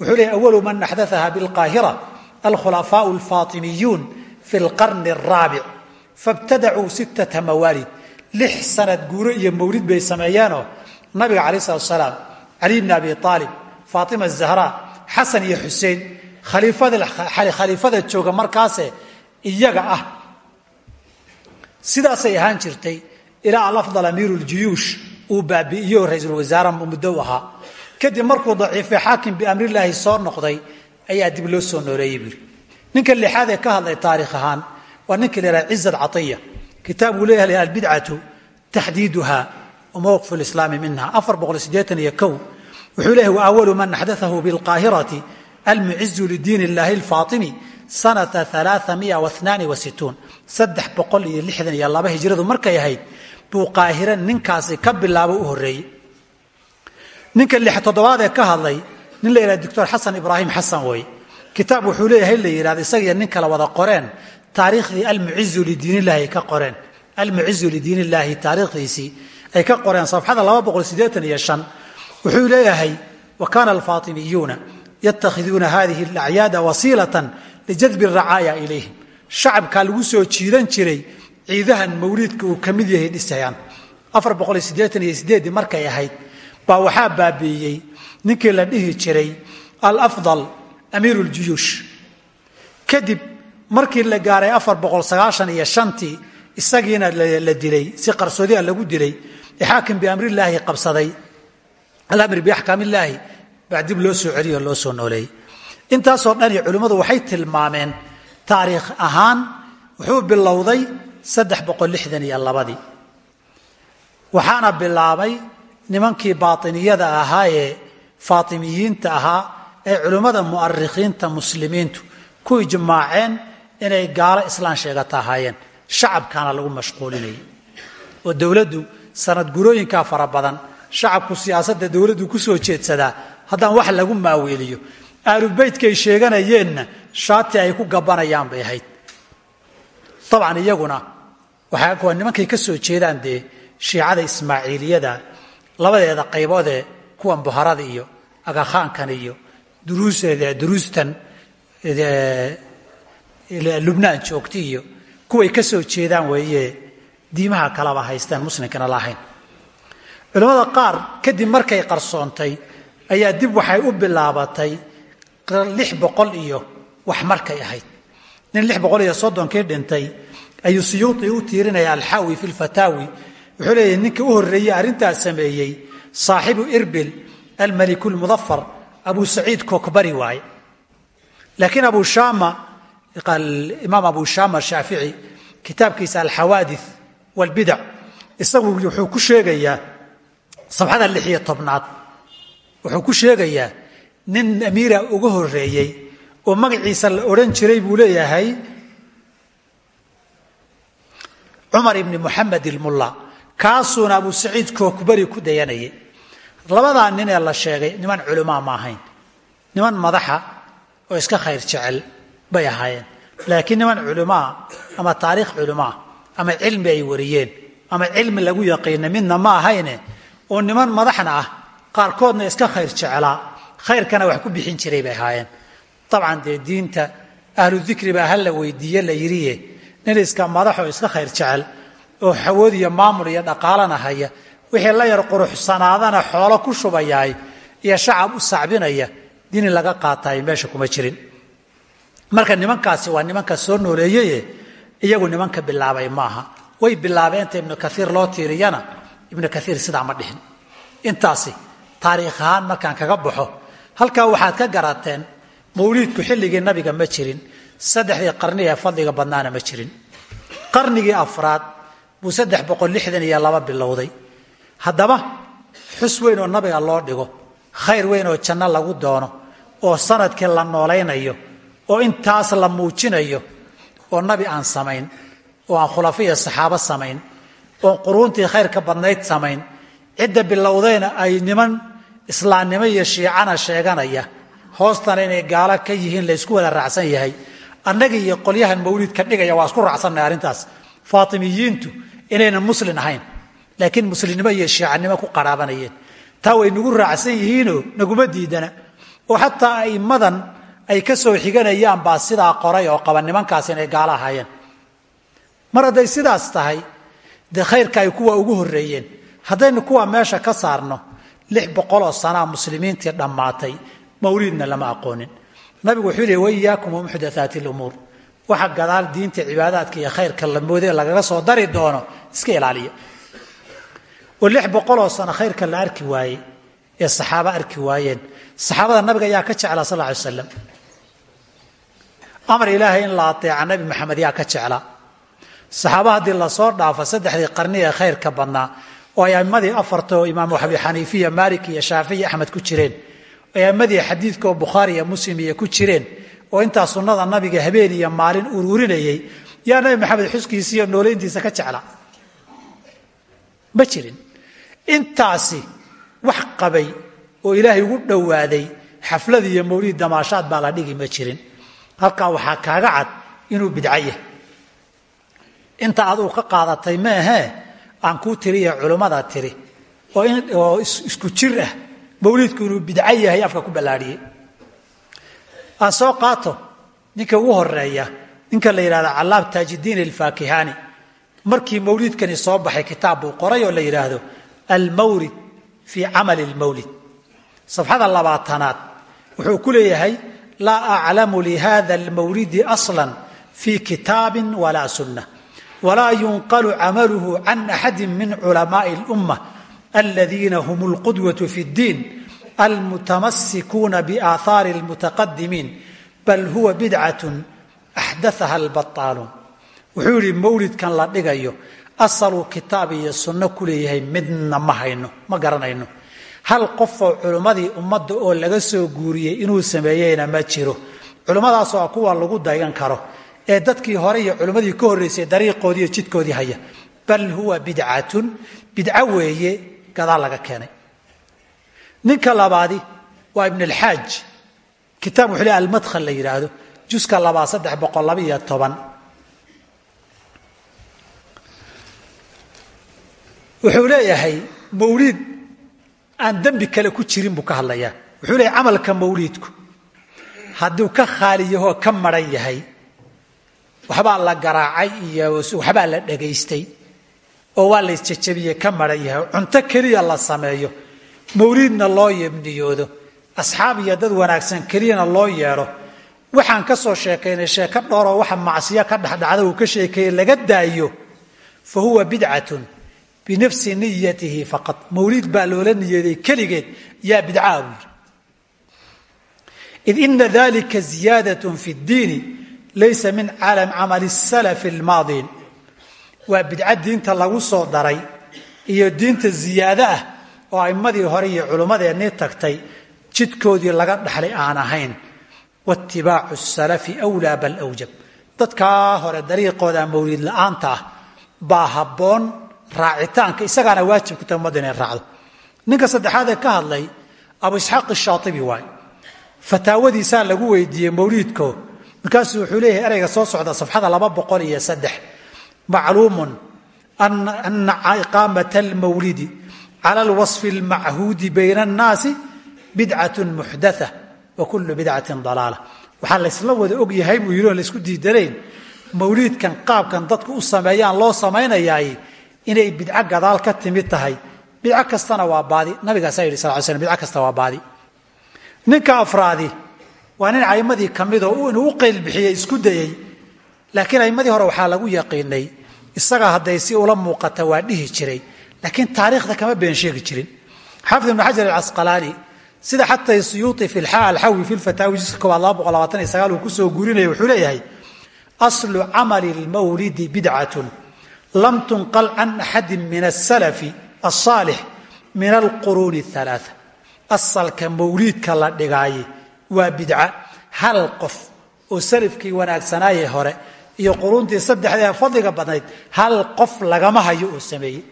wuxuu leeyahy awalu man axdaaha bilqaahira alkhulafaau alfaatimiyuun fi lqarni araabic fabtadacuu sittata mawaalid. Lix sanad guuro iyo mawlid bay sameeyeenoo nabiga calaih salatu salaam cali bni abi aalib faatima zahra xasan iyo xuseen khaliifada jooga markaase iyaga ah sidaasay ahaan jirtay ilaa alafdal amiiru ljuyuush uu baabi'iyo ra'iisul wasaare muddo ahaa. Kadib markuu daciifay xaakim biamrilaahi soo noqday ayaa dib loo soo nooleeyey buuri ninka lixaad ee ka hadlay taarikh ahaan waa ninka la yhaha cizat caiya kitaab uu leeyahay albidcatu taxdiiduha wamawqif lislaami minha. Wuxuu leeyahay waawalu man axdaahu bilqaahirati almucizu lidiin illaahi alfaatimi sanata wasituun saddex boqol iyo lixdan iyo laba hijradu markay ahayd buu qaahira ninkaasi ka bilaabo u horeeyey ninka lix toddobaad ee ka hadlay nin la yidhahda doctor xasan ibraahim xasan wey kitaab wuxuu leeyahay la yidhahda isagiyo nin kala wada qoreen taariikhdii almucizu lidiinillahi ay ka qoreen. Almucizu lidiinillaahi taariikhdiisii ay ka qoreen safxada laba boqol siddeetan iyo shan. Wuxuu leeyahay wa kaana alfaatimiyuuna yatakhiduuna hadihi alacyaada wasiilatan lijadbi racaaya ilayhim shacabkaa lagu soo jiidan jiray ciidahan mawliidka uu ka mid yahay dhisayaan. Markay ahayd baa waxaa baabiiyey ninkii la dhihi jiray alafdal amiiru ljuyuush kadib markii la gaaray iyo shantii isagiina la dilay si qarsoodia lagu dilay ee xaakim biamrillaahi qabsaday. Alamri biaxkaamillaahi baa dib loo soo celiyo loo soo nooleeyey intaasoo dhani culimmadu waxay tilmaameen taariikh ahaan wuxuu bilowday waxaana bilaabay nimankii baatiniyada ahaa ee faatimiyiinta ahaa ee culimmada mu'arikhiinta muslimiintu ku ijmaaceen inay gaalo islaan sheegata ahaayeen shacabkaana lagu mashquulinayay. Oo dowladdu sanad gurooyinkaa fara badan shacabku siyaasadda dowladdu ku soo jeedsadaa haddaan wax lagu maaweeliyo aalubeytkay sheeganayeenna shaati ay ku gabanayaan bay ahayd. Dabcan iyaguna waxaa nimankay ka soo jeedaan dee shiicada ismaaciiliyada labadeeda qayboodee kuwan buharada iyo agakhaankan iyo duruustan lubnaan joogta iyo kuway ka soo jeedaan weeye diimaha kalaba haystaan muslimkana lahayn. Culimmada qaar kadib markay qarsoontay ayaa dib waxay u bilaabatay lix boqol iyo wax markay ahayd. Nin lix boqol iyo soddonkii dhintay ayuu siyuuti u tiirinaya alxaawi fi lfataawi wuxuu leeyahy ninkii u horreeyey arrintaas sameeyey saaxibu irbil almaliku lmudafar abu saciid kokbari waaye laakiin abu shama imaam abu shama shaafici kitaabkiisa alxawaadi walbidac isagu wuxuu ku sheegayaa sabxada lix iyo tobnaad wuxuu ku sheegayaa nin amiira uga horeeyey oo magaciisa la odhan jiray buu leeyahay cumar ibni muxamed ilmulla kaasuuna abu saciid kookbari ku dayanayay. Labadaa nin ee la sheegay niman culamaa ma ahayn. Niman madaxa oo iska khayr jecel bay ahaayeen. Laakiin niman culamaa ama taariikh culamaa ama cilmi ay wariyeen ama cilmi lagu yaqiina midna ma ahayne oo niman madaxna ah qaarkoodna iska khayr jecelaa khayrkana wax ku bixin jiray bay ahaayeen. Dabcan dee diinta ahlu baa hala weydiiye la yidhiye nin iska madaxoo iska khayr jecel oo xawood iyo maamul iyo dhaqaalana haya wixii la yar quruxsanaadana xoolo ku shubayaay iyo shacab u sacbinaya dini laga qaataay meesha kuma jirin. Marka nimankaasi waa nimanka soo nooleeyeye iyagu nimanka bilaabay maaha. Way bilaabeenta ibnu kaiir loo tiiriyana ibnu kaiir sidaa ma dhihin. Intaasi taariikh ahaan markaan kaga baxo halkaa waxaad ka garateen mawliidku xilligii nabiga ma jirin saddexdii qarni ee fadliga badnaana ma jirin. Qarnigii afraad buu saddex boqol lixdan iyo laba bilowday. Haddaba xus weyn oo nabiga loo dhigo khayr weyn oo janno lagu doono oo sannadkii la noolaynayo oo intaas la muujinayo oo nabi aan samayn oo aan khulafa iyo saxaabo samayn oon quruuntii khayrka badnayd samayn cidda bilowdayna ay niman islaamnimo iyo shiicana sheeganaya. Hoostana inay gaalo ka yihiin la ysku wada raacsan yahay. Annaga iyo qolyahan mawliidka dhigaya waa isku raacsannahay arrintaas. Faatimiyiintu inaynan muslin ahayn laakiin muslimnimo iyo shiicanimo ku qaraabanayeen. Taa way nagu raacsan yihiinoo naguma diidana. Oo xataa a'immadan ay ka soo xiganayaan sidaa qoray oo qaba nimankaas inay gaalo ahaayeen. Mar hadday sidaas tahay dee khayrka ay kuwa ugu horreeyeen. Haddaynu kuwa meesha ka saarno lix boqoloo sanaa muslimiintii dhammaatay mawliidna lama aqoonin. Nabigu wuxuu leey waiyaakum wamuxdathaati lumuur. Waxa gadaal diinta cibaadaadka iyo khayrka la moodee lagaga soo dari doono iska ilaaliya. Oo lix boqoloo sano khayrka la arki waayey ee saxaabo arki waayeen. Saxaabada nabiga ayaa ka jeclaa sal ly slam amar ilaahay in la ateeca nabi maxamed yaa ka jeclaa. Saxaaba haddii la soo dhaafo saddexdii qarni ee khayrka badnaa oo ay aimmadii afarta oo imaamu abi xaniifiya iyo shaafici axmed ku jireen oo aimmadii xadiidka oo bukhaari iyo muslim iyo ku jireen oo intaa sunnada nabiga habeen iyo maalin ururinayay yaa nabi maxamed xuskiisa iyo nooleyntiisa ka jeclaa ma jirin. Intaasi wax qabay oo ilaahay ugu dhowaaday xaflad iyo mawlid damaashaad baa la dhigi ma jirin. Halkaa waxaa kaaga cad inuu bidco yahay inta aduu ka qaadatay maahee aan kuu tiriya culummada tiri oo isku jir ah mawliidku inuu bidco yahay afka ku ballaadhiyey aan soo qaato ninka ugu horreeya ninka la yidhahda callaab taajidiin alfaakihani. Markii mawliidkani soo baxay kitaab buu qoray oo la yidhaahdo almawlid fii camali lmawlid safxada labaatanaad wuxuu ku leeyahay laa aclamu lihada almawlidi aslan fii kitaabin walaa sunna walaa yunqalu camaluhu can axadi min culamaai اlumma aladiina hum اlqudwaة fi اddiin almutamasikuuna biaahaari اlmutaqadimiin bal huwa bidcaة axdathaha اlbaطaaluun wuxuu yidhi mawlidkan la dhigayo asaluu kitaab iyo sunno ku leeyahay midna ma hayno ma garanayno hal qofoo culimmadii ummadda oo laga soo guuriyey inuu sameeyeyna ma jiro culimmadaasoo a kuwa lagu dayan karo ee dadkii hore iyo culimmadii ka horreysay dariiqoodii iyo jidkoodii haya bal huwa bidcatun bidco weeye gadaal laga keenay. Ninka labaadi waa ibn alxaaj kitaab wuxuu le almadkhal la yidhaahdo juska labaa saddex boqol laba iyo toban. Wuxuu leeyahay mawliid aan dembi kale ku jirin buu ka hadlayaa. Wuxuu leeyahay camalka mawliidku. Hadduu ka khaaliyahoo ka maran yahay waxbaa la garaacay iyo waxbaa la dhagaystay oo waa la isjajabiyey ka maran cunto keliya la sameeyo mawliidna loo yebniyoodo asxaab iyo dad wanaagsan keliyana loo yeedho waxaan ka soo sheekaynay sheeko dhooroo waxa macsiyo ka dhexdhacda uu ka sheekeeyey laga daayo. Fa huwa bidcatun binafsi niyatihi faqad mawliid baa loola niyeeday keligeed yaa bidcaa buu yidhi. Id ina dalika ziyaadaة fi اddiini laysa min camal salaf lmaadiin waa bidca diinta lagu soo daray iyo diinta ziyaada ah oo aimmadii hore iyo culummadeennii tagtay jidkoodii laga dhaxlay aan ahayn. Watibaacu salafi wlaa bal wjab dadkaa hore dariiqooda mawliid la'aanta ah habboon raacitaanka isagaana waajib ku tahay ummadda inay raacdo. Ninka saddexaadee ka hadlay abu isxaaq shaaibi waay. Fataawaddiisaa lagu weydiiyey mawliidko markaasuu wuxuu leeyahay ereyga soo socda safxada laba boqol iyo saddex. Macluumun ana iqaamata almawlidi cala alwasfi almachuudi bayna annaasi bidcatun muxdatha wa kullu bidcatin dalaala. Waxaa laysla wada og yahay buu yidhi oon laysku diidanayn mawliidkan qaabkan dadku u sameeyaan loo samaynayaay inay bidco gadaal ka timid tahay. Bidco kastana waa baadi. Nabigaasaa yidhi sal ly slm bidco kasta waa baadi. Ninka afraadi waa nin caimmadii ka mid oo inuu u qaylbixiyey isku dayey. Laakiin aimmadii hore waxaa lagu yaqiinay isaga hadday si ula muuqata waa dhihi jiray. Laakiin taariikhda kama been sheegi jirin. Xaafid ibnu xajar alcasqalaani sida xataa suyuuti filxa alxawi fi lfataawi jiska kooaad laba boqol labaatan iyo sagaal uu ku soo gurinaya wuxuu leeyahay aslu camali lmawlidi bidcatun lam tunqal can axadin min asalafi asaalix min alquruuni alaaa asalka mawliidka la dhigaaye waa bidca hal qof oo salafkii wanaagsanaaye hore iyo quruuntii saddexdee fadliga badnayd hal qof lagama hayo oo sameeyey.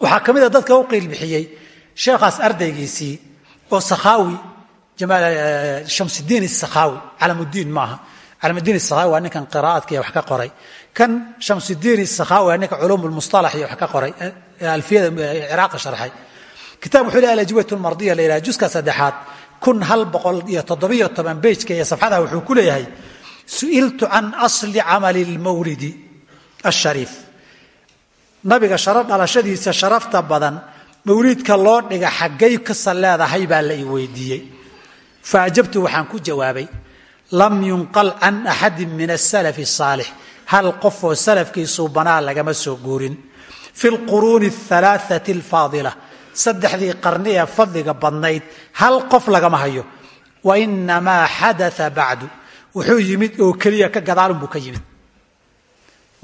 Waxaa ka mida dadka u qiil sheekhaas ardaygiisii oo sakhaawi shamsidiin sakhaawi calamudiin maaha. Calamudiin sakhaawi waa ninkan qiraa'adka wax ka qoray. Kan shamsidiin sakhaawi waa ninka culuum lmustalax iyo wax ka qoray alfiyada ciraaqa sharxay. Kitaab wuxuu leeyahay alajwat lmardiya la yidhaha juska saddexaad kun hal boqol iyo toddobiyo toban bejka iyo safxadaha wuxuu ku leeyahay su'iltu can asli camali lmawlidi ashariif nabiga sharo dhalashadiisa sharafta badan mawliidka loo dhiga xaggay kasa leedahay baa la i weydiiyey. Fa ajabtu waxaan ku jawaabay lam yunqal can axadin min asalafi asaalix hal qof oo salafkiisuu banaa lagama soo guurin. Fi lquruuni alaaati alfaadila saddexdii qarni ee fadliga badnayd hal qof lagama hayo. Wa inamaa xadaa bacdu. Wuxuu yimid oo keliya ka gadaalunbuu ka yimid.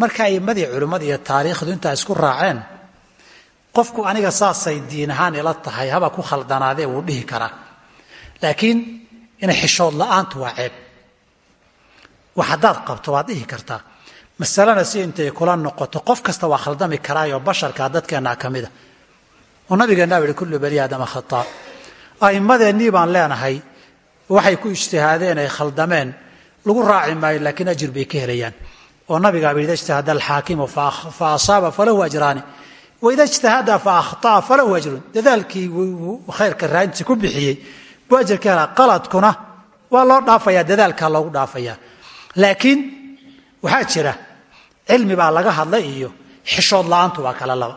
Marka aimmadii culimmada iyo taariikhdu intaa isku raaceen qofku aniga saasay diin ahaan ila tahay haba ku khaldanaadee wuu dhihi karaa. Laakiin inay xishood la'aantu waa ceeb. Wax haddaad qabto waad dhihi kartaa. Masalena si intay kula noqoto qof kasta waa khaldami karaayoo basharkaa dadkeennaa ka mida oo nabigeenna yihi kullu bani aadama khataa a'immadeennii baan leenahay waxay ku ijtihaadeen ay khaldameen lagu raaci maayo laakiin ajir bay ka helayaan. Oo nabigaaba ida ijtahada alxaakimu fa asaaba falahu ajraani. Waida ijtahada fa akhطa'a falahu ajrun. Dadaalkii khayrka raadintiisa ku bixiyey buu ajir ka helaa qaladkuna waa loo dhaafayaa dadaalkaa loogu dhaafayaa. Laakiin waxaa jira cilmi baa laga hadlay iyo xishood la'aantu waa kala laba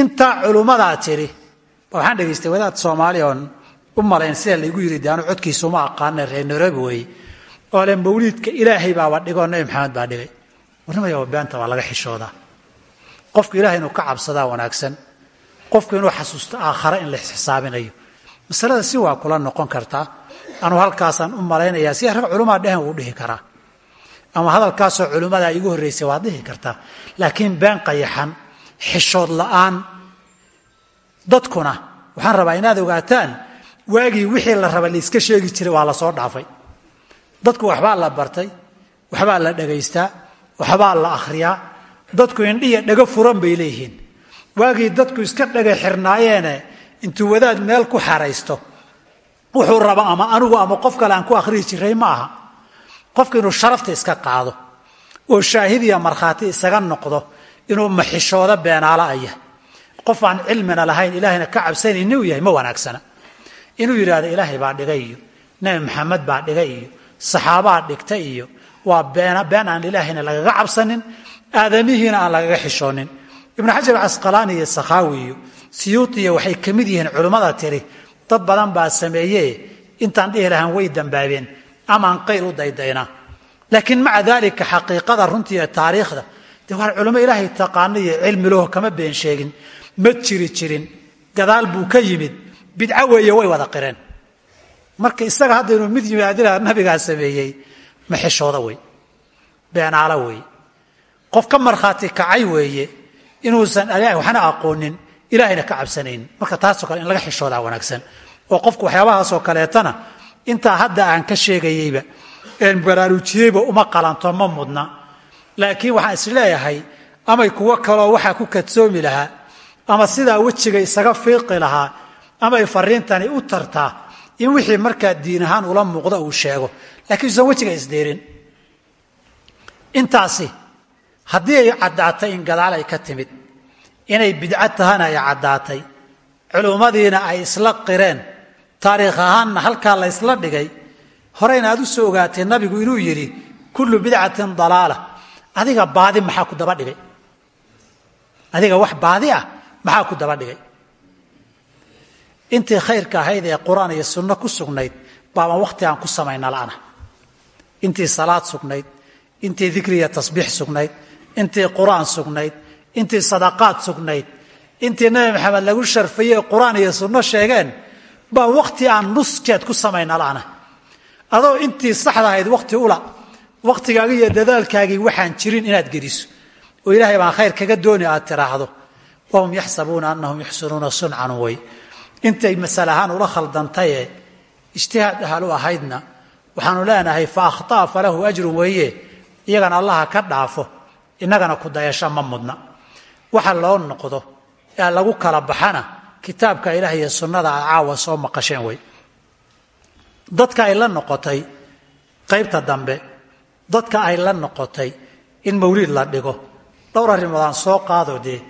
intaa culummadaa tiri. Waxaan dhegaystay wadaad soomaali u malayn sida laygu yiri de codkiisa uma aqaana reer nairobi weeye oo le mawliidka ilaahay baaba dhigoo nabi maxamed baa dhigay. Warnimaya beenta waa laga xishoodaa qofku ilahay inuu ka cabsadaa wanaagsan. Qofku inuu xasuusto aakhare in la xisaabinayo masalada si waa kula noqon kartaa anuu halkaasaan u malaynayaa si rag culumaa dhehen wuu dhihi karaa. Ama hadalkaasoo culimmadaa iigu horraysay waad dhihi kartaa laakiin been qayaxan xishood la'aan dadkuna. Waxaan rabaa inaad ogaataan waagii wixii la raba layska sheegi jiray waa la soo dhaafay. Dadku waxbaa la bartay waxbaa la dhagaystaa waxbaa la akhriyaa. Dadku indhiya dhago furan bay leeyihiin. Waagii dadku iska dhaga xirnaayeene intuu wadaad meel ku xaraysto wuxuu raba ama anigu ama qof kale aan ku akhrihi jiray ma aha. Qofku inuu sharafta iska qaado oo shaahidiya markhaati isaga noqdo inuu maxishoodo beenaala ayah qof aan cilmina lahayn ilaahayna ka cabsanayn uu yahay ma wanaagsana. Inuu yidhaahdo ilaahay baa dhigay iyo nebi maxamed baa dhigay iyo saxaabaa dhigta iyo waa been aan ilaahayna lagaga cabsanin aadamihiina aan lagaga xishoonin. Ibnu xajar casqalaani iyo sakhaawi iyo siyuutiya waxay ka mid yihiin culimmada tiri dad badan baa sameeye intaan dhihi lahaan way dambaabeen amaan qayr u daydaynaa. Laakiin maca daalika xaqiiqada runtii ee taariikhda de waa culimo ilaahay taqaano iyo cilmi laho kama been sheegin. Ma jiri jirin. Gadaal buu ka yimid. Bidco weeye way wada qireen. Marka isaga hadda inuu mid yimaadila nabigaa sameeyey maxishooda wey beenaalo weeye qof ka markhaati kacay weeye inuusan waxna aqoonin ilahayna ka cabsanayn. Marka taasoo kale in laga xishoodaa wanaagsan. Oo qofku waxyaabahaasoo kaleetana intaa hadda aan ka sheegayeyba een uma qalanto ma mudna laakiin waxaan is leeyahay amay kuwo kaloo waxaa ku kadsoomi lahaa ama sidaa wejiga isaga fiiqi lahaa amay fariintani u tartaa in wixii markaa diin ahaan ula muuqda uu sheego. Lakiin usan wejiga isdeerin intaasi haddii ay caddaatay in gadaal ay ka timid inay bidco tahana ay caddaatay culummadiina ay isla qireen taariikh ahaanna halkaa la ysla dhigay horeyna aad u soo ogaatay nabigu inuu yidhi kullu bidcatin dalaala adiga baadi maxaa ku daba dhigay? Adiga wax baadi ah maxaa ku daba dhigay? Intii khayrka ahayd ee qur'aan iyo sunno ku sugnayd baabaan wakhti aan ku samayna la'ana intii salaad sugnayd intii dikri iyo tasbiix sugnayd intii qur'aan sugnayd intii sadaqaad sugnayd intii nabi maxamed lagu sharfayey qur'aan iyo sunno sheegeen baa wakti aan nuskeed ku samayna la'na adoo intii saxda ahayd wakti ula waktigaagi iyo dadaalkaagii waxaan jirin inaad geliso. Oo ilaahay baan khayr kaga dooni aad tiraahdo wahum yaxsabuuna anahum yuxsinuuna suncan way. Intay masale ahaan ula khaldantaye ijtihaad ahal u ahaydna waxaanu leenahay fa akhطa'a falahu ajrun weeye iyagana allaha ka dhaafo innagana ku dayasho ma mudna. Waxa loo noqdo ee lagu kala baxana kitaabka ilaah iyo sunnada aad caawa soo maqasheen wey dadka ay la noqotay qaybta dambe dadka ay la noqotay in mawliid la dhigo. Dhowr arrimood aan soo qaado dee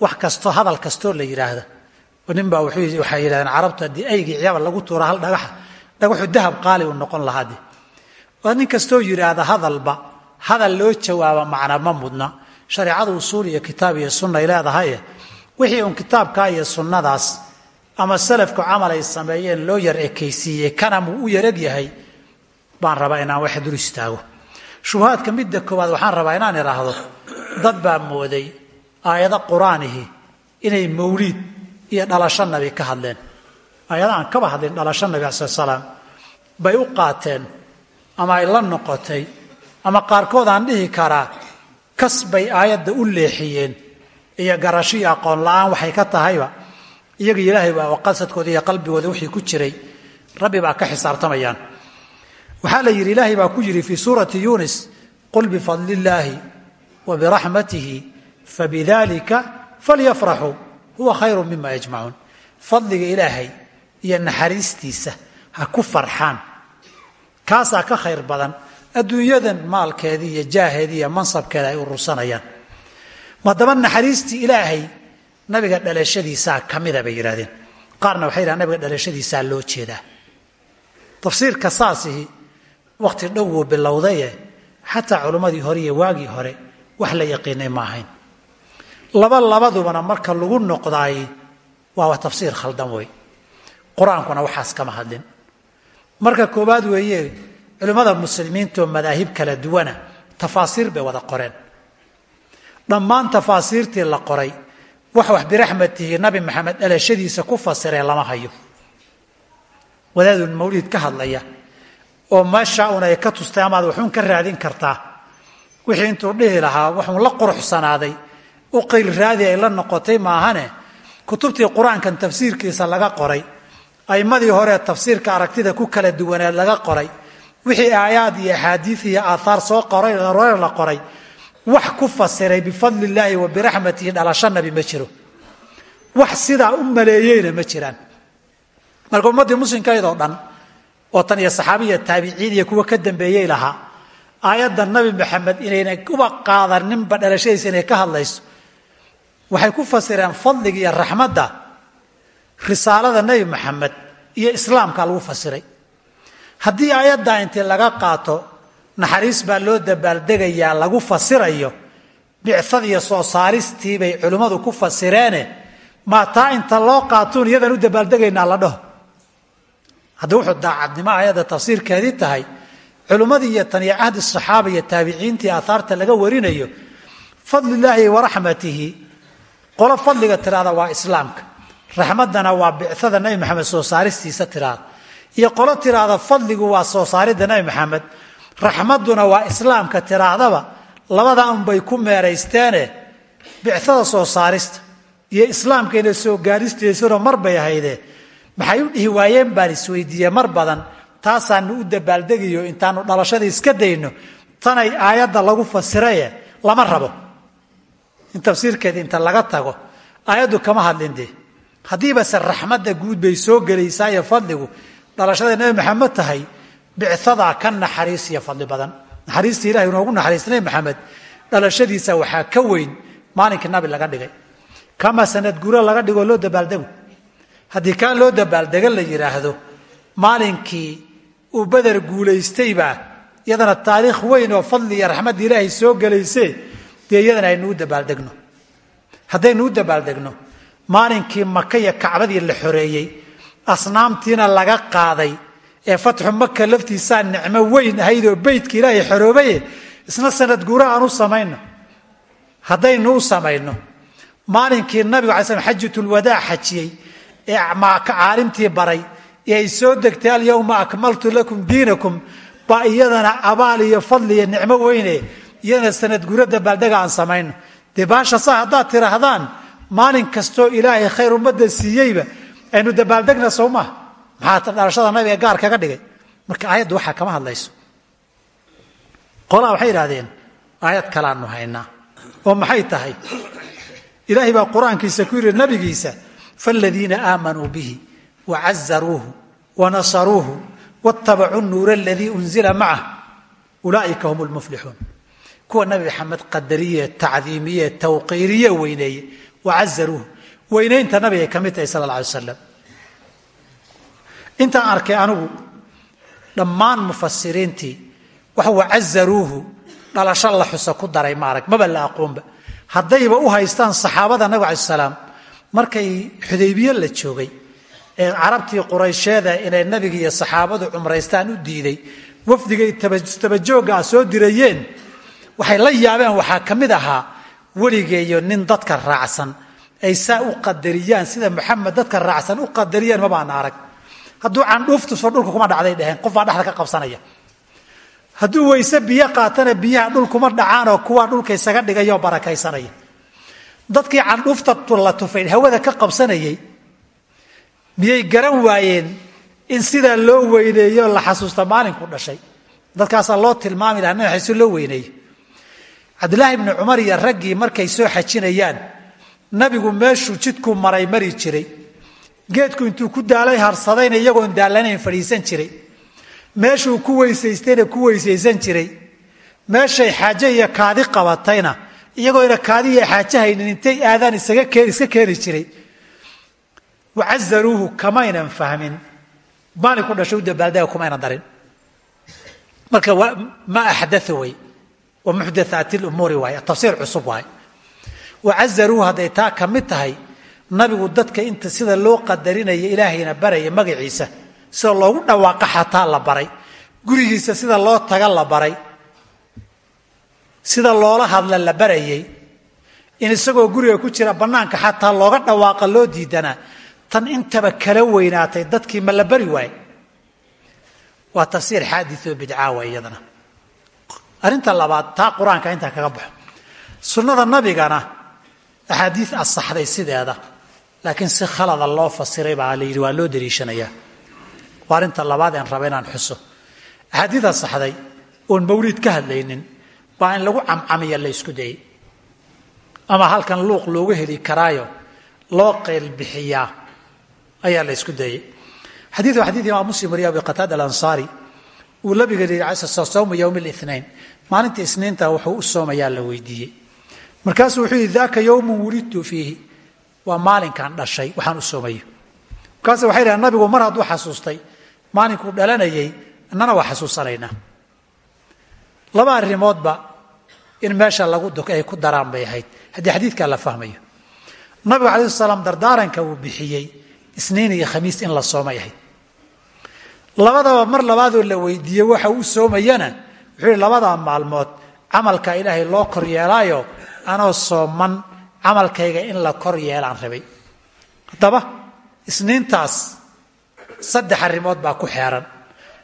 wax kastoo hadal kastoo la yidhaahda nin baa waxay yidhahdeen carabtu haddii aygii ciyaaba lagu tuura hal dhagaxa dhagaxu dahab qaali uu noqon lahaa de waa nin kastoo yidhaahda hadalba hadal loo jawaaba macna ma mudna. Shareecada usuul iyo kitaab iyo sunnay leedahaye wixii uun kitaabkaa iyo sunnadaas ama salafku camal ay sameeyeen loo yar ekaysiiyey kana muu u yareg baan rabaa inaan wax dul istaago shubahaadka midda koowaad waxaan rabaa inaan idhaahdo dad baa mooday aayado qur'aanihi inay mawliid iyo dhalasho nabi ka hadleen. Aayada aan kaba hadlin dhalasho nabi ala salaam bay u qaateen ama ay la noqotay ama qaarkood aan dhihi karaa kas bay aayadda u leexiyeen iyo garasho iyo aqoon la'aan waxay ka tahayba. Iyaga ilaahay baa qasadkooda iyo qalbigooda wixii ku jiray rabbi baa ka xisaabtamayaan waxaa la yidhi ilaahay baa ku yidhi fii suurati yunis qul bifadli illaahi wa biraxmatihi fabidalika falyafraxuu huwa khayru mima yajmacuun fadliga ilaahay iyo naxariistiisa ha ku farxaan. Kaasaa ka khayr badan adduunyadan maalkeedii iyo jaaheedii iyo mansabkeeda ay urursanayaan madaba naxariistii ilaahay nabiga dhalashadiisaa ka mida bay yidhahdeen qaarna waxay yidhahan nabiga dhalashadiisaa loo jeedaa. Tafsiirka saasihi wakhti dhow wuu bilowdaye xataa culimmadii hore iyo waagii hore wax la yaqiinay ma ahayn. Laba labadubana marka lagu noqdaay waa tafsiir khaldan wey qur'aankuna waxaas kama hadlin marka koowaad weeye culimmada muslimiintaoo madaahib kala duwana tafaasiir bay wada qoreen. Dhammaan tafaasiirtii la qoray wax wax nabi maxamed dhalashadiisa ku fasiree lama hayo. Wadaadun mawliid ka hadlaya oo meesha un ay ka tustay amaad waxuun ka raadin kartaa. Wixii intuu dhihi lahaa waxuun la quruxsanaaday. U qayl raadi ay la noqotay maahane kutubtii qur'aankan tafsiirkiisa laga qoray. Aimmadii hore tafsiirka aragtida ku kala duwaneed laga qoray. Wixii aayaad iyo axaadiid iyo aathaar soo qoray la qoray. Wax ku fasiray bifadli illaahi wa biraxmatihi dhalasho nabi ma jiro. Wax sidaa u maleeyeyna ma jiraan. Marka ummaddii muslimkaydoo dhan oo tan iyo saxaabiya taabiciin iyo kuwa ka dambeeyey lahaa aayadda nabi maxamed inayna uba qaadaninba dhalashadiisa inay ka hadlayso waxay ku fasireen fadliga iyo raxmadda risaalada nebi maxamed iyo islaamka lagu fasiray. Haddii aayaddaa intii laga qaato naxariis baa loo dabaaldegayaa lagu fasirayo bicad iyo soo saaristii bay culimmadu ku fasireene maa taa inta loo qaatuun iyadaan u dabaaldegaynaa la dhaho haddii wuxuu daacadnimo aayadda tafsiirkeedii tahay culimmadii iyo tan iyo cahdi saxaaba iyo taabiciintii aaaarta laga warinayo fadlilaahi waraxmatihi qolo fadliga tiraada waa islaamka. Raxmaddana waa bicada nabi maxamed soo saaristiisa tiraada iyo qolo tiraada fadligu waa soo saaridda nabi maxamed. Raxmadduna waa islaamka tiraahdaba labada unbay ku meeraysteene bicada soo saarista. Iyo islaamkayna soo gaaristiisuna mar bay ahaydee maxay u dhihi waayeen baan isweydiiye mar badan taasaanu u dabaaldegayo intaanu dhalashada iska dayno tanay aayadda lagu fasiraye lama rabo. In tafsiirkeeda inta laga tago aayaddu kama hadlin dee. Haddiibase raxmadda guud bay soo gelaysaa iyo fadligu dhalashada nebi maxamed tahay bicadaa ka naxariis iyo fadli badan. Naxariista ilahay inoogu naxariista nebi maxamed. Dhalashadiisa waxaa ka weyn maalinkii nabi laga dhigay. Kama sanad guro laga dhigoo loo dabaaldego haddii kaa loo dabaaldego la yidhaahdo maalinkii uu beder guulaystaybaa iyadana taariikh weyn oo fadli iyo raxmadda ilaahay soo gelayse dee iyadana aynuu dabaaldegno. Haddaynu u dabaaldegno maalinkii maka iyo kacbadii la xoreeyey asnaamtiina laga qaaday ee fatxu maka laftiisaa nicmo weyn ahayd oo beytka ilaahay xoroobaye isna sanad guura aan u samayno. Haddaynu u samayno maalinkii nabigu alay slam xajatulwadaac xajiyey ee caalimtii baray ee ay soo degtay alyawma akmaltu lakum diinakum. Baa iyadana abaal iyo fadli iyo nicmo weyne iyadana sanad guradda baaldega aan samayno dee baasha haddaad tidhaahdaan maalin kastoo ilaahay khayr ummadda siiyeyba aynu dabaaldegna sow maxaa dhalashada nabiga gaar kaga dhigay? Marka aayaddu waxaa kama hadlayso. Qolaa waxay yidhahdeen aayad kalaanu haynaa. Oo maxay tahay? Ilaahay baa qur'aankiisa ku yidhi nabigiisa faaladiina aamanuu bihi wacazaruuhu wanasaruuhu watabacuu nuura aladii unzila macah ulaaika hum lmuflixuun kuwa nabi maxamed qadariye tacdiimiye tawqiiriye weyneeye wacazaruuhu weynaynta nabigay ka mid tahay sala alla alay wasalam intaan arkay anigu dhammaan mufasiriintii wax wacazaruuhu dhalasho la xusa ku daray maarag maba la aqoonba haddayba u haystaan saxaabada nabig alay salaam markay xudaybiye la joogay ee carabtii quraysheeda inay nabiga iyo saxaabadu cumraystaan u diiday wafdigay tabajoogga ah soo dirayeen waxay la yaabeen waxaa ka mid ahaa weligeeyo nin dadka raacsan. Ay saa u qadariyaan sida maxamed dadka raacsan u qadariyaan mabaan arag. Hadduu candhuuftuso dhulka kuma dhacday dheheen qof baa dhexda ka qabsanaya. Hadduu weyse biyo qaatana biyaha dhulkuma dhacaanoo kuwaa dhulka isaga dhigayoo barakaysanaya dadkii candhuufta la tufay hawada ka qabsanayay miyay garan waayeen in sidaa loo weyneeyo la xasuusta maalinku dhashay. Dadkaasaa loo tilmaami laha nabi xaysu loo weyneeye cabdilaahi bni cumar iyo raggii markay soo xajinayaan nabigu meeshuu jidkuu maray mari jiray. Geedku intuu ku daalay harsadayna iyagoon daallanayn fadhiisan jiray. Meeshuu ku weysaystayna ku weysaysan jiray. Meeshay xaaje iyo kaadi qabatayna iyagoona kaadi iyo xaaje haynin intay aadaan iska keeni jiray. Wacazaruuhu kamaynan fahmin. Maalinku dhashay u dabaaldega kumaynan darin. Marka ma axdaa wey wa muxdathaati lumuuri waay tafsiir cusub waay wacazaruuhu hadday taa ka mid tahay nabigu dadka inta sida loo qadarinaya ilaahayna baraya magaciisa sida loogu dhawaaqa xataa la baray gurigiisa sida loo taga la baray sida loola hadla la barayay in isagoo guriga ku jira bannaanka xataa looga dhawaaqa loo diidanaa tan intaba kala weynaatay dadkii ma la bari waaye waa tafsiir xaadioo bidcaawa iyadana. Arrinta labaad taa qur'aanka intaa kaga baxo. Sunnada nabigana axaadiid asaxday sideeda laakiin si khalada loo fasiray baa la yidhi waa loo dariishanayaa waa arrinta labaad een raba inaan xuso. Axaadiid asaxday oon mawliid ka hadlaynin baa in lagu camcamiya la ysku dayay. Ama halkan luuq loogu heli karaayo loo qeylbixiyaa ayaa la ysku dayay. Xadiid waa imaam muslim wariya abi qataada alansaari. Uu nabiga yihi sawma yowmi linayn maalinta isniinta wuxuu u soomayaa la weydiiyey. Markaasuu wuxuu yidhi daaka yowmun wulidtu fiihi. Waa maalinkan dhashay waxaan u soomayo. Markaas waxay dhahen nabigu mar hadduu xasuustay maalinkuu dhalanayay innana waa xasuusanaynaa. Laba arrimoodba in meesha lagu ay ku daraan bay ahayd. Haddii xadiidkaa la fahmayo. Nabigu alai salaam dardaaranka uu bixiyey isniin iyo khamiis in la soomay ahayd. Labadaba mar labaadoo la weydiiyey waxa uu soomayana wuxuu yihi labadaa maalmood camalka ilaahay loo kor yeelaayo anoo sooman camalkayga in la kor yeelaan rabay. Haddaba isniintaas saddex arrimood baa ku xeeran.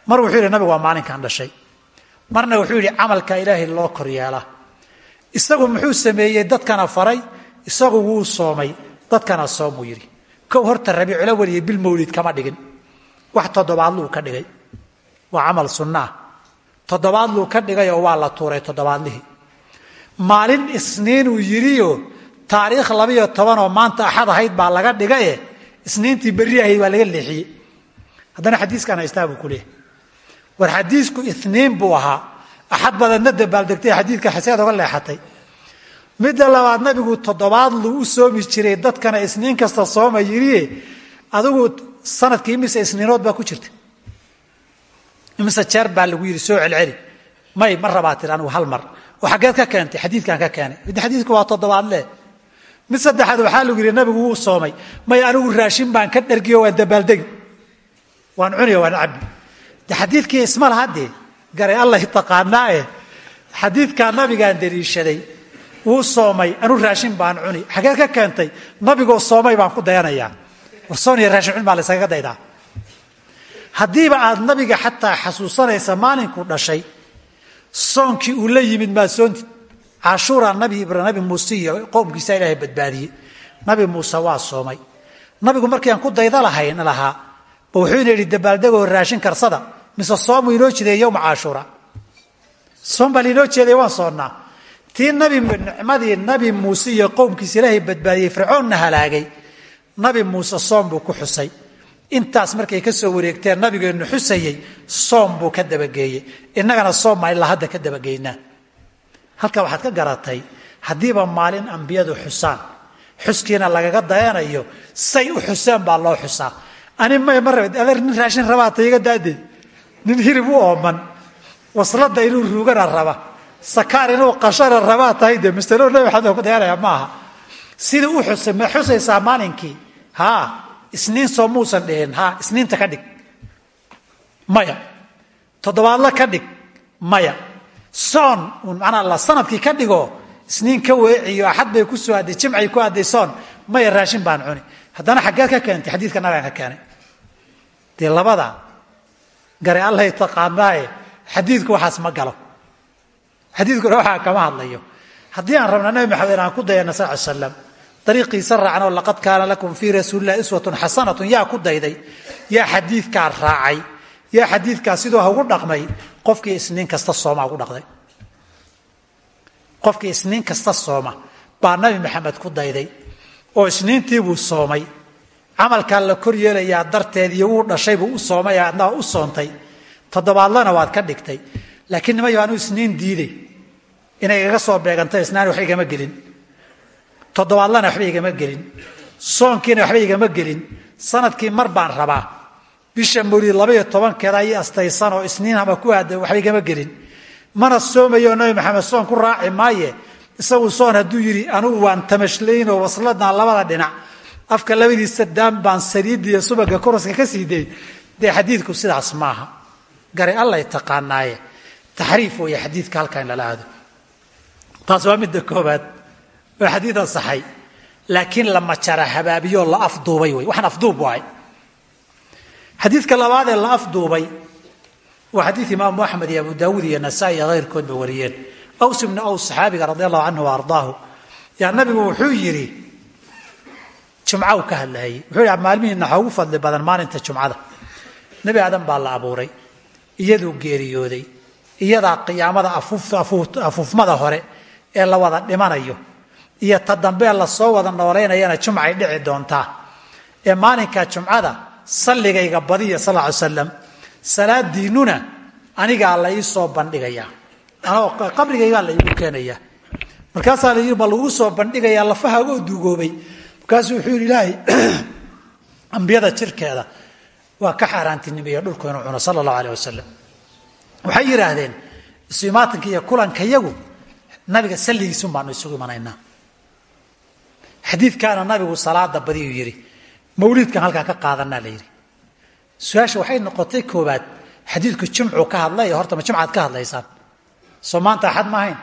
Mar wuxuu yidhi nabigu waa maalinkan dhashay. Marna wuxuu yidhi camalka ilaahay loo kor yeelaa isagu muxuu sameeyey dadkana faray isagu wuu soomay dadkana soomuu yidhi. Kow horta rabiicula weliya bil mawlid kama dhigin. Wax toddobaadluu ka dhigay. Waa camal sunnaah toddobaadluu ka dhigayoo waa la tuuray toddobaadlihii maalin isniinuu yidhiyo taariikh labiyo tobanoo maanta axad ahayd baa laga dhigaye isniintii berri ahayd waa laga leexiyey. Haddana xadiiskan haystaa buu ku leehay war xadiisku iniin buu ahaa axad badanna dabaaldegtay xadiidka xaseed oga leexatay. Midda labaad nabigu toddobaadluu u soomi jiray dadkana isniin kasta sooma yidhiye adigu sannadkii imise isniinood baa ku jirta imise jeer baa lagu yidhi soo celceli. May ma rabaa tir anigu hal mar. Oo xaggeed ka keentay xadiidkan ka keenay. Mid xadiidku waa toddobaadle mid saddexaad waxaa lagu yidhi nabigu wuu soomay. May anigu raashin baan ka dhargiyo waan dabaaldegi waan cuniyo waan cabbi. De xadiidkii garay allah taqaanaae xadiidkaa nabigaan daliishaday wuu soomay anu raashin baan cuni. Xageed ka keentay nabigoo soomay baan ku dayanayaa war soon iyo raashin cun baa laysaga daydaa haddiiba aad nabiga xataa xasuusanaysa maalinkuu dhashay soonkii uu la yimid maa soontid cashuuraa nabi muuse iyo qowmkiisa ilaahay badbaadiyey. Nabi muuse waa soomay. Nabigu markii aan ku dayda lahayn lahaa ba wuxuu ina yidhi dabaaldegoo raashin karsada mise soomuu inoo jideey yowma cashuura soom baa lainoo jeeday waan soonnaa. Tii nabi nicmadii nabi muuse iyo qowmkiisa ilaahay badbaadiyey fircoonna halaagay. Nabi muuse soom buu ku xusay. Intaas markay ka soo wareegteen nabigeennu xusayey soom buu ka dabageeyey. Innagana soom ilaa hadda ka dabageynaa. Halkaa waxaad ka garatay haddiiba maalin ambiyadu xusaan. Xuskiina lagaga dayanayo say u xuseen baa loo xusaa. Ani may ma adeer nin raashin rabaa ta iga daadee nin hirib u ooman. Waslada inuu ruugana raba. Sakaar inuu qashana rabaa tahay dee masalo nabi maxamed ku dayanaya maaha. Sidii u xusay ma xusaysaa maalinkii? Haa isniin soo muusan dhihin haa isniinta ka dhig. Maya. Toddobaadla ka dhig. Maya. Soon manaa la sannadkii ka dhigo isniin ka weeciyo axad bay ku soo adday jimcay ku adday soon. Maya raashin baan cuni. Haddana xaggeed ka keentay xadiidka nabigan ka keenay. Dee labada gare allahay taqaanaaye xadiidku waxaas ma galo. Xadiidkuna waxaa kama hadlayo. Haddii aan rabna nabi maxamed inaan ku dayana sal ly slam dariiqiisa raacnoo laqad kaana lakum fii rasuulillahi iswatun xasanatun yaa ku dayday yaa xadiidkaa raacay yaa xadiidkaa siduu ha ugu dhaqmay qofkii isniin kasta sooma ugu dhaqday. Qofkii isniin kasta sooma baa nabi maxamed ku dayday oo isniintiibuu soomay camalkaa la kor yeelayaa darteed iyo wuu dhashay buu u soomay adnaa u soontay. Toddobaadlana waad ka dhigtay. Laakiin nimayo anuu isniin diiday inay igaga soo beegantay isnaan waxba igama gelin. Toddobaadlana waxba igama gelin. Soonkiina waxba igama gelin. Sanadkii mar baan rabaa. Bisha mawlid labaiyo tobankeeda ayay astaysan oo isniin haba ku aada waxba igama gelin. Mana soomayo nabi maxamed soon ku raaci maaye. Isagu soon hadduu yidhi anugu waan tamashlaynoo wasladaan labada dhinac afka labadiisa daan baan saliidda iyo subaga koroska ka sii day dee xadiidku sidaas maaha. Garay allay taqaanaaye. Taxriif weeye xadiidka halkaa in lala aado. Taas waa midda koobaad waa xadiid ansaxay laakiin la majara habaabiyoo la afduubay wey waxaan afduub waay. Xadiidka labaad ee la afduubay waa xadiid imaamu axmed iyo abu daawuud iyo nasaa-i iyo hayrkoodba wariyeen. Aws ibnu aws saxaabiga radi allahu canhu wa yaa nabigu wuxuu yidhi jumcaw ka hadlahayey wuxuu yidhi maalmihiina ugu fadli badan maalinta jumcada. Nebi aadan baa la abuuray iyaduu geeriyooday iyadaa qiyaamada afuufmada hore ee la wada dhimanayo iyo ta dambee la soo wada noolaynayana jumcay dhici doontaa. Ee maalinka jumcada salligayga badiya sal ly slam salaadiinnuna anigaa la ii soo bandhigayaa anoo qabrigaygaa la iigu keenayaa markaasaa la yidhi ma lagu soo bandhigayaa lafahaagoo duugoobay markaasuu wuxuu yidhi ilaahay ambiyada jirkeeda waa ka xaaraantinimeeya dhulku inuu cuno sala allahu aleh wasalam waxay yidhaahdeen isumaatanka iyo kulankayagu nabiga salligiisun baanu isugu imanaynaa. Xadiidkaana nabigu salaada badiyuu yidhi mawliidkan halkaa ka qaadanaa la yidhi. Su'aasha waxay noqotay koobaad xadiidku jimcuu ka hadlay horta ma jimcaad ka hadlaysaan. Soo maanta axad ma ahayn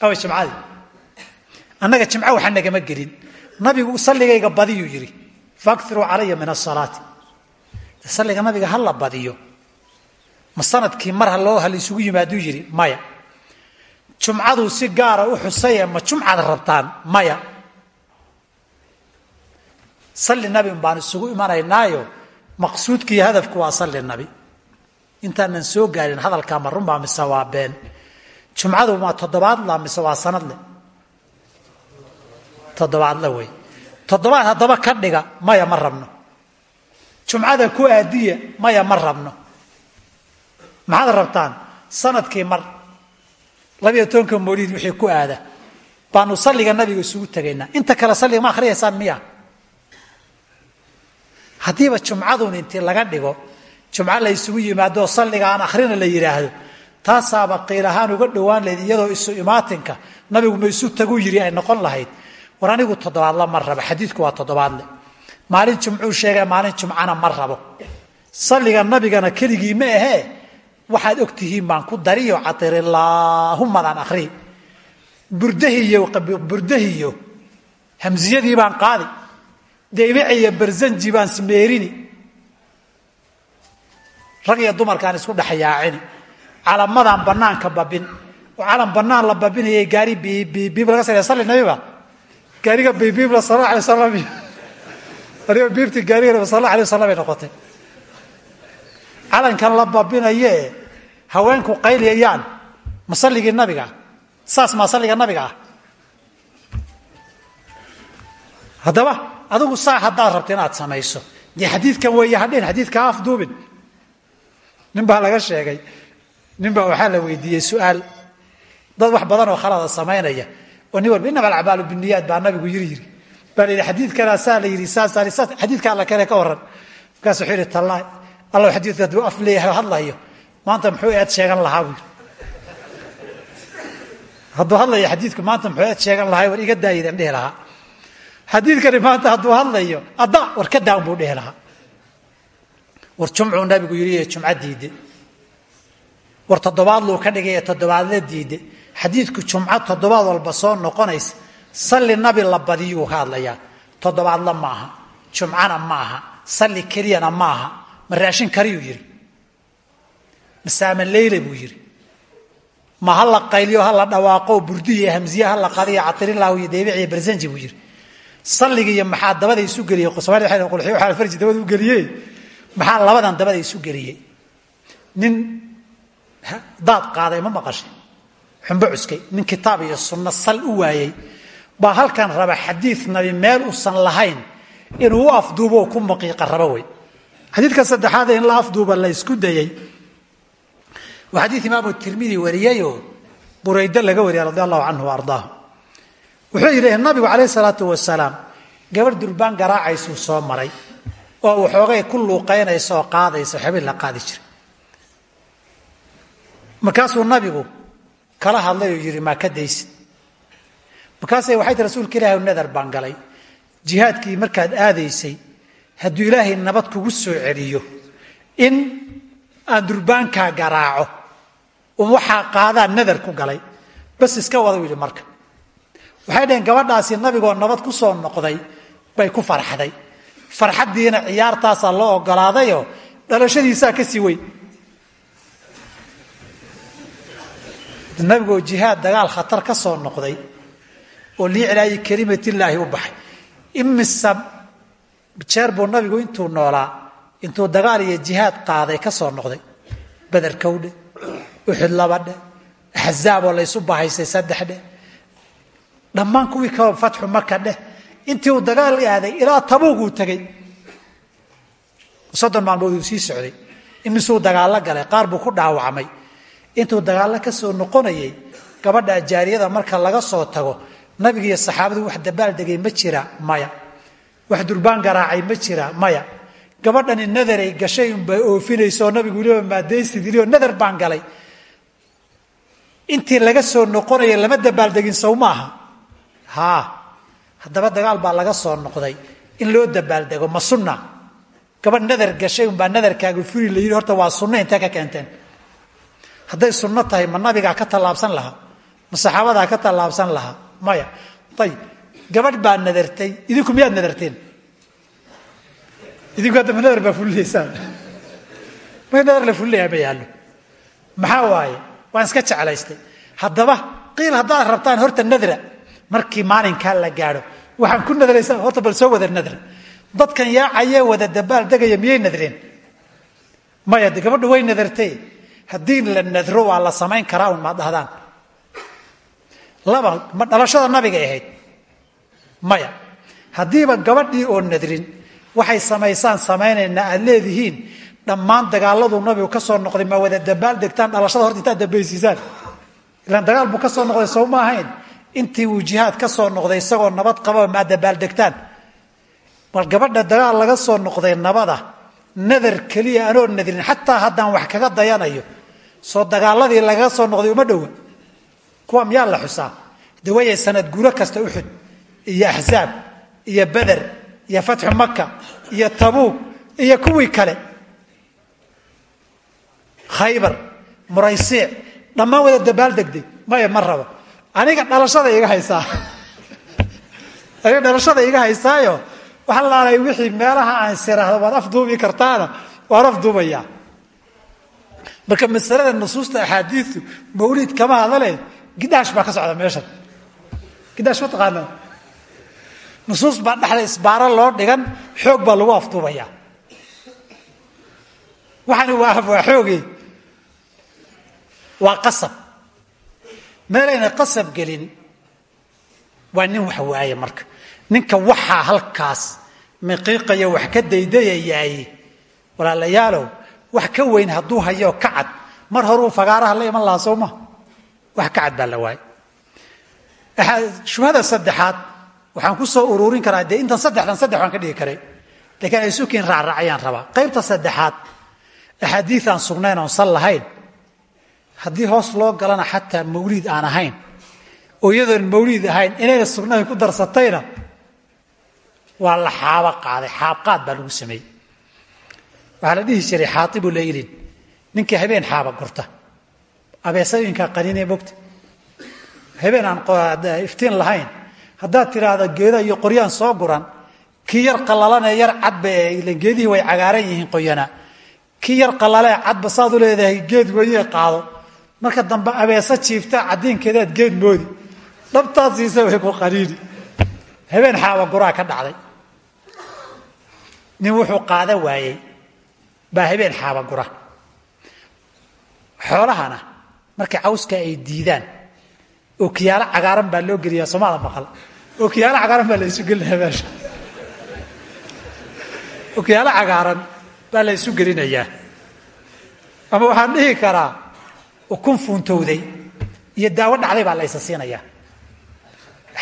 awa jimcadii annaga jimco waxa nagama gelin nabigu salligayga badiyuu yidhi faakiruu calaya min asalaati salliga nabiga ha la badiyo. Ma sannadkii mar haloo ha laysugu yimaaduu yidhi maya. Jumcaduu si gaara u xusaye ma jumcad rabtaan? Maya. Salli nabi baan isugu imanaynaayo maqsuudkiiyo hadafku waa salli nabi. Intaanan soo gaarin hadalkaa ma runbaa mise waa been? Jumcadu ma toddobaadla mise waa sanadle toddobaadle wey toddobaad haddaba ka dhiga maya ma rabno. Jumcada ku aadiya maya ma rabno. Maxaad rabtaan? Sanadkii mar labiyo tobanka mawliid wixii ku aada baanu salliga nabiga isugu tegaynaa. Inta kale salliga ma akhriyaysaan miya? Haddiiba jumcadun intii laga dhigo jumco la ysugu yimaadoo salliga aan akhrina la yidhaahdo taasaaba qiil ahaan uga dhowaan lahayd iyadoo isu imaatinka nabigu ma isu taguu yidhi ay noqon lahayd war anigu toddobaadla ma rabo xadiidku waa toddobaadle maalin jumcuu sheega maalin jumcana ma rabo. Salliga nabigana keligii ma ahee waxaad og tihiin baan ku dariyo catirillaahumadaan akhrii burdahiiyo burdahiiyo hamziyadii baan qaadi. Daybici iyo barzanji baan smeerini. Rag iyo dumarkaan isku dhexyaacini calamadaan banaanka babin oo calam banaan la babinayay gaari biib laga sa sali nabiba gaariga bibiibla sal alay wasalam aniga biibti gaariga sal alay wasalam ay noqotay. Calankan la babinaye haweenku qayliyayaan masalligii nabiga. Saas maa nabiga ah. Adigu saa haddaad rabto inaad samayso. Dee xadiidkan weeye hadhin xadiidka afduubin nin baa laga sheegay. Nin baa waxaa la weydiiyey su'aal. Dad wax badan oo khalada samaynaya inama alacmaalu biniyaad baa nabigu yiri yiri. Baa la yidhi xadiidkanaa saa la yidhi saasaa saas xadiidkaa la kale ka warran. Markaasu wuxuu yidhi tallaahi alla xadiidka hadduu af leeyahay oo hadlayo maanta muxuu eed sheegan lahaa buu yidhi hadduu hadlayo xadiidku maanta muxuu eed sheegan lahaa war iga daayidaan dhihi lahaa. Xadiidkani maanta hadduu hadlayo adda war ka daan buu lahaa. War jumcuu nabigu yidhi jumco diide war ka dhigay toddobaadla diide xadiidku jumco toddobaad walba soo noqonaysa salli nabi la badiyuu hadlayaa toddobaadla ma aha. Jumcana ma aha. Salli keliyana ma aha. Ma raashin kariyuu yidhi. Masaama leyle buu yidhi. Ma ha la qayliyo ha la dhawaaqo burdiyo hamziye ha la qadiyo catirilaahu iyo deebic iyo barsanji buu yidhi. Salliga iyo maxaa dabada isu geliyey? Somalia qulxiy waxaa farji dabada u geliyey? Maxaa labadan dabada isu geliyey? Nin daad qaaday ma maqashay xumbo cuskay nin kitaab iyo sunno sal u waayey baa halkan raba xadiid nabi meel uusan lahayn inuu u afduubo ku maqiiqa rabo wey. Xadiidka saddexaad in la afduuba la isku dayey waa xadiid imaamu tirmidi wariyeyoo buraydo laga wariyay radi allahu canhu ardaahu. Wuxuu yidhi nabigu calayh salaatu wasalaam gabarh durbaan garaacaysuu soo maray oo waxoogay ku luuqaynaysa oo qaadaysa waxyaabay la qaadi jiray markaasuu nabigu kala hadlay oo yidhi maa ka daysid? Markaasay waxay tii rasuulka ilahi nadar baan galay. Jihaadkii markaad aadaysay hadduu ilaahay nabad kugu soo celiyo in aan durbaankaa garaaco waxaa qaadaan nadar ku galay. Bas iska wada yidhi marka. Waxay dhaheen gabadhaasi nabigoo nabad ku soo noqday bay ku farxday. Farxaddiina ciyaartaasaa loo ogolaadayoo dhalashadiisaa ka sii weyn nabigoo jihaad dagaal khatar ka soo noqday oo liiclaayi kelimatillaahi u baxay. Imisa jeer buu nabigu intuu noolaa intuu dagaal iyo jihaad qaaday ka soo noqday. Beder kowdhe uxud labadhe axzaaboo laysu bahaysay saddexdhe. Dhammaan kuwii ka fatxu maka dheh intii uu dagaal aaday ilaa tabuuguu tegey. Soddon maalmood uu sii socday. Imisuu dagaallo galay qaar buu ku dhaawacmay intuu dagaallo ka soo noqonayay gabadha jaariyada marka laga soo tago nabigiiyo saxaabadu wax dabaal degay ma jira maya. Wax durbaan garaacay ma jira maya. Gabadhani nadaray gashay unbay oofinaysaoo nabigu weliba maadaysidilioo nadar baan galay. Intii laga soo noqonaya lama dabaaldegin sow maaha haa haddaba dagaal baa laga soo noqday in loo dabaaldego ma sunna. Gabadh nadar gashay unbaa nadarkaaga furi la yidhi horta waa sunno intee ka keenteen hadday sunno tahay ma nabigaa ka tallaabsan lahaa ma saxaabadaa ka tallaabsan lahaa maya. Ayib gabadh baa nadartay. Idinku miyaad nadarteen? Idinku hadda ma nadar baa fulilaysaan. Ma nadar la fulilayaa ma yaallo? Maxaa waaye? Waan iska jeclaystay. Haddaba qiil haddaad rabtaan horta nadra markii maalinkaa la gaadho waxaan ku nadraysaa horta bal soo wada nadra. Dadkan yaacayee wada dabaal degaya miyay nadreen? Maya gabadhu way nadartay haddii la nadro waa la samayn karaa un maad laba ma dhalashada nabigay ahayd? Maya. Haddiiba gabadhii oo nadrin waxay samaysaan samaynaynaa aad leedihiin dhammaan dagaaladuu nabigu ka soo noqday ma wada dabaal degtaan dhalashada horta intaad dambaysiisaan ilaan dagaal buu ka soo noqday sow ma ahayn? Intii uu jihaad ka soo noqday isagoo nabad qababa maa dabaaldegtaan bal gabadha dagaal laga soo noqday nabada nadar keliya anoo nadrin xataa haddaan wax kaga dayanayo soo dagaaladii lagaga soo noqday uma dhowa kuwa miyaa la xusaa. Dawaya sanad guuro kasta uxud iyo axzaab iyo beder iyo fatxu maka iyo tabuug iyo kuwii kale. Khaybar muraysiic dhammaan wada dabaal degday. Maya ma rabo. Aniga dhalashada iga haysaa. Aniga dhalashada iga haysaayo waxaa laalay wixii meelaha aan siraahdo waad afduubi kartaana waan afduubaya marka masalada nusuusta axaadiiu mawliid kama hadale gidaash baa ka socda meeshan. Gidaash ma taqaana nusuus baa dhexda isbaaro loo dhigan xoog baa lagu afduubaya waxani waa waa xooge waa qasab. Meelayna qasab gelin. Waa nin wax waaye marka ninka waxaa halkaas miqiiqayo wax ka daydayayaay walaalayaalow wax ka weyn hadduu hayo ka cad mar horuu fagaaraha la iman lahaa wax ka cad baa la waayay. Shubhada saddexaad waxaan ku soo ururin karaa dee intan saddexdan saddex waan ka dhigi karay. Laakiin ay sukiin raacraacayaan rabaa qaybta saddexaad axaadiid aan sugnayn oon sal lahayn. Haddii hoos loo galana xataa mawliid aan ahayn oo iyadoon mawliid ahayn inayna sugnayn ku darsatayna waa la xaabo qaaday xaabqaad baa lagu sameeyey waxaa la dhihi jiray xaaibu laylin ninkii habeen xaaba gurta. Abeesooyinka qaninee mogta habeen aan iftiin lahayn haddaad tidhaahda geeda iyo qoryaan soo guran kii yar qallalanee yar cadba geedihii way cagaaran yihiin qoyana. Kii yar qallalee cadba saad u leedahay geed weyee qaado. Marka dambe abeesa jiifta cadiinkeedaad geed moodi. Dhabtaad siisa way ku qaniini habeen xaaba guraa ka dhacday. Nin wuxuu qaada waayey baa habeen xaaba gura. Xoolahana markay cawska ay diidaan ookiyaalo cagaaran baa loo geliyaa soomada maqal. Ookiyaalo cagaaran baa la isu meesha. Ookiyaalo cagaaran baa la gelinayaa. Ama waxaan dhihi karaa ukun fuuntowday iyo daawo dhacday baa la isa siinayaa.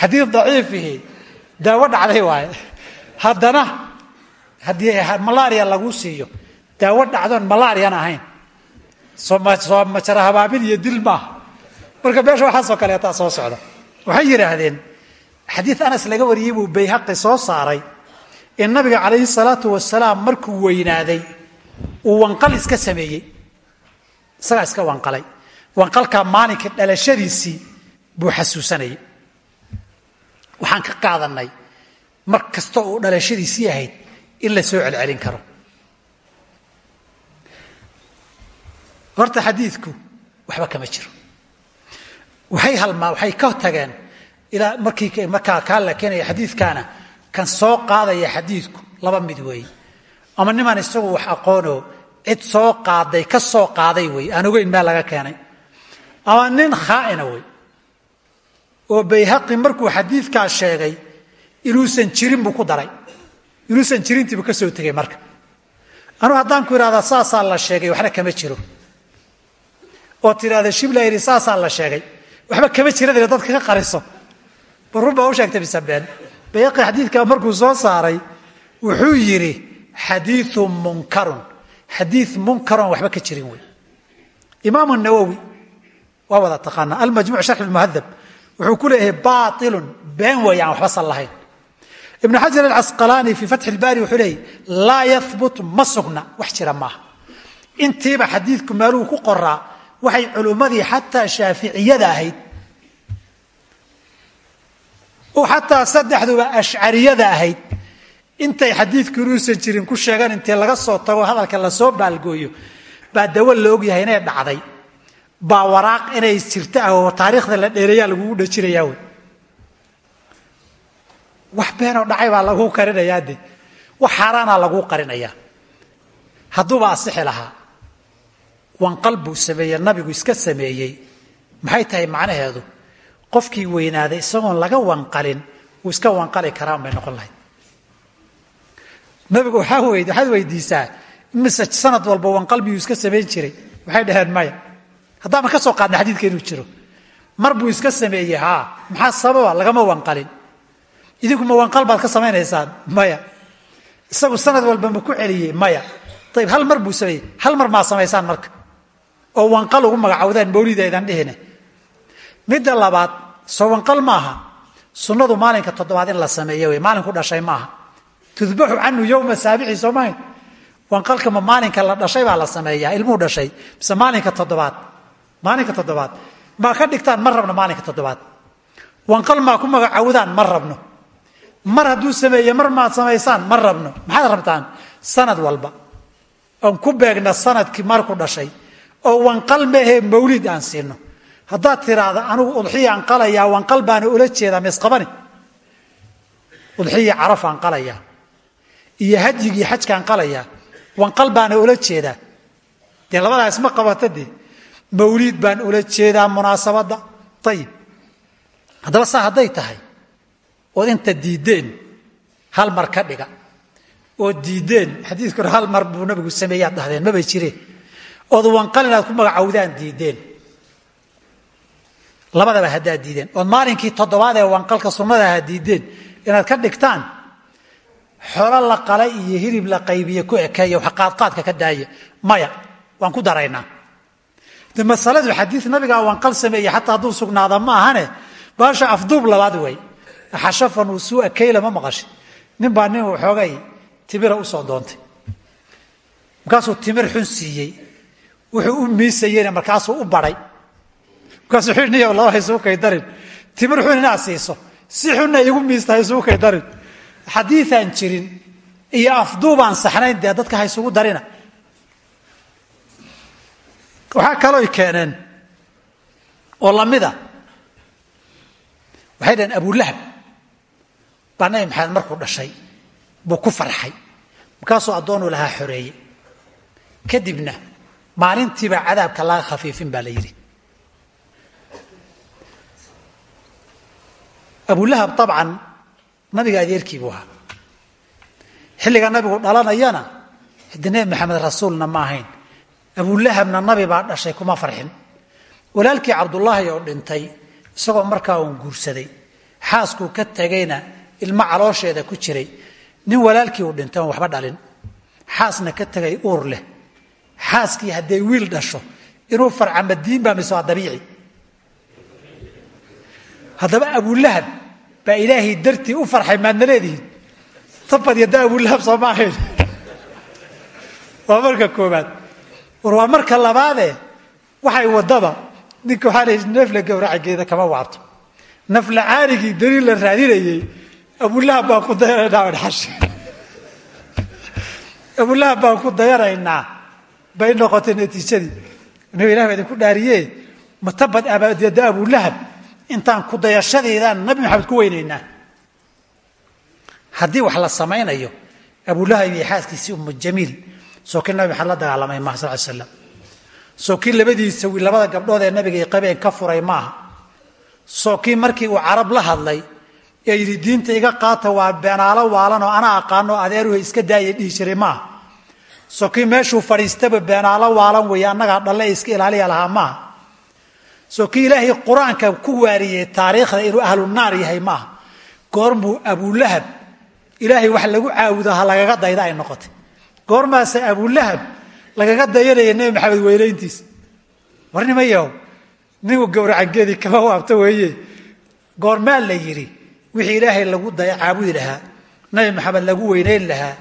Xadiid daciifihi daawo dhacday waaye. Haddana haddii malaria lagu siiyo daawo dhacdoon malarian ahayn. Soo majara habaabin iyo dil maaha. Marka meesha waxaasoo kaleetaa soo socda. Waxay yidhaahdeen xadiid anas laga wariyey buu bayhaqi soo saaray. In nabiga calayhi salaatu wasalaam markuu weynaaday uu wanqal iska sameeyey. Isagaa iska wanqalay. Wanqalkaa maalinka dhalashadiisii buu xasuusanayay waxaan ka qaadanay mar kasta uu dhalashadiisii ahayd in la soo celcelin karo. Horta xadiidku waxba kama jiro. Waxay halmaa waxay ka tageen ilaa markii markaa kaa la keenaya xadiidkaana kan soo qaadaya xadiidku laba mid weeye ama niman isagu wax aqoonoo cid soo qaaday ka soo qaaday wey aan ogeyn meel laga keenay. Ama nin khaa'ina wey oo bayhaqi markuu xadiidkaa sheegay inuusan jirin buu ku daray. Inuusan jirintiibu ka soo tegay marka. Anuu haddaan ku idhahdaa saasaa la sheegay waxna kama jiro. Oo tidhahda shibla yidhi saasaa la sheegay. Waxba kama jiradina dadka ka qariso. Ba run baa u sheegtay bisabeen bayaqi xadiidka markuu soo saaray wuxuu yidhi xadiiu munkarun. Xadii munkaron waxba ka jirin wey imaamu nawowi waa wada taqaanaa. Almajmuc sharx muhadab wuxuu ku leeyahay baailun been weeye aan waxba sal lahayn. Ibnu xajar alcasqalaani fii fatxi ilbaari wuxuu leeyay laa yahbut ma sugna wax jira maaha. Intiiba xadiidku meeluu ku qoraa waxay culummadii xataa shaaficiyada ahayd. Xataa saddexduba ashcariyada ahayd. Intay xadiidku inuusan jirin ku sheegan intee laga soo tago hadalka la soo baalgooyo baa dawo la ogyahay inay dhacday baa waraaq inay jirto ah oo taariikhda la dheereeyaa lagugu dhajinayaa wey. Wax beenoo dhacay baa laguu qarinayaa de wax xaaraanaa laguu qarinayaa. Hadduuba asixi lahaa. Wanqal buu sameeye nabigu iska sameeyey. Maxay tahay macnaheedu? Qofkii weynaaday isagoon laga wanqalin wuu iska wanqali karaa bay noqon lahayd. Nabigu waxaad weydiisaa sanad walba wanqal miyuu iska samayn jiray. Waxay dhaheen maya haddaaban ka soo qaadna xadiidka inuu jiro. Mar buu iska sameeyey haa maxaa sababa lagama wanqalin? Idinku ma wanqal baad ka samaynaysaan? Maya. Isagu sanad walba ma ku celiyey? Maya. Ayib hal mar buu sameeyey. Hal mar maa samaysaan marka? Oo wanqal ugu magacowdaan mawlida aydan dhihine midda labaad soo wanqal maaha. Sunnadu maalinka toddobaad in la sameeyo wey maalinku dhashay maaha. Tudbaxu canhu yowma saabici soo mahayn wanqalka ma maalinka la dhashay baa la sameeyaa ilmuhu dhashay. Mise maalinka toddobaad maalinka toddobaad. Ma ka dhigtaan ma rabna maalinka toddobaad. Wanqal maa ku magacawdaan ma rabno. Mar hadduu sameeye mar maad samaysaan ma rabno. Maxaad rabtaan? Sanad walba. Oon ku beegna sannadkii marku dhashay. Oo wanqal maahee mawlid aan siino. Haddaad tiraahda anigu udxiyaan qalayaa wanqal baana ula jeedaa misqabani udxiya carafaan qalayaa. Iyo hajigii xajkaan qalayaa wanqal baana ula jeedaa. Dee labadaas ma qabata dee mawliid baan ula jeedaa munaasabadda. Ayib haddaba saa hadday tahay ood inta diideen hal mar ka dhiga. Oo diideen xadiiskuna hal mar buu nabigu sameeyaad dhahdeen mabay jireen. Ood wanqal inaad ku magacawdaan diideen labadaba haddaad diideen ood maalinkii toddobaad ee wanqalka sunnada ha diideen inaad ka dhigtaan xolo la qala iyo hilib la qaybiye ku ekeeya qaadqaadka ka daaya maya waan ku daraynaa de masaladu xadiid nabigaa wanqal sameeye xataa hadduu sugnaada ma ahane. Baasha afduub labaad wey. Xashafan uu suu akayla ma maqashay. Nin baa nin xoogay timira u soo doontay. Markaasuu timir xun siiyey. Wuxuu u miisayeyna markaasuu u baray. Markaasuu wuxuu niyo laba haysuu kay darin. Timir xun inaad siiso. Si xunna igu miista haysuu kay darin. Xadiiaan jirin iyo afduubaan saxnayn dee dadka haysugu darina waxaa kalooy keeneen oo lamida waxay dhaheen abulahab baa nabi maxamed markuu dhashay buu ku farxay. Markaasuu addoonuu lahaa xoreeye kadibna maalintiibaa cadaabka laga khafiifin baa la yidhi. Abulahab abcan nabiga adeerkii buu ahaa. Xilliga nabigu dhalanayana hadi nebi maxamed rasuulna ma ahayn abulahabna nabi baa dhashay kuma farxin. Walaalkii cabdullaahi oo dhintay isagoo markaa uun guursaday xaaskuu ka tegayna ilmo caloosheeda ku jiray. Nin walaalkii uu dhintay oon waxba dhalin. Xaasna ka tegay uur leh. Xaaskii hadday wiil dhasho inuu farcama diin baa mise waa dabiici? Haddaba abulahab baa ilaahay dartii u farxay maadna leedihiin. Tabad yadda abulahab soo ma ahayn. Waa marka koobaad war waa marka labaadee waxay wadaba ninka waxaa la nafla gawracageeda kama waabto. Nafla caarigii daliil la raadinayey abulahab baan ku dayanaynaa dhaxash abulahab baan ku dayanaynaa bay noqotay natiijadii. Inuu ilah baa idinku dhaariye matabad abadyada abulahab intaan ku dayashadeedaan nabi maxamed ku weynaynaa. Haddii wax la samaynayo abulahab iyo xaaskiisii umu jamiil soo kii nabi maxamed la dagaalamay maha sal slam soo kii labadiisa labada gabdhood ee nabigay qabeen ka furay maaha. Soo kii markii uu carab la hadlay ee yidhi diinta iga qaata waa beenaalo waalan oo ana aqaano adeeruha iska daaya dhihi jiray maaha. Soo kii meeshuu fadhiistaba beenaalo waalan weeye annagaa dhalle iska ilaaliya lahaa maaha. Soo kii ilaahay qur'aanka ku waariyey taariikhda inuu ahlu yahay maaha. Goormuu abulahab ilaahay wax lagu caabudo ha lagaga dayda ay noqotay goormaase abulahab lagaga dayanaya nebi maxamed weynayntiisa warnimayow ninku gowracangeedii kama waabto weeye? Goormaa la yidhi wixii ilaahay lagu caabudi lahaa nabi maxamed lagu weynayn lahaa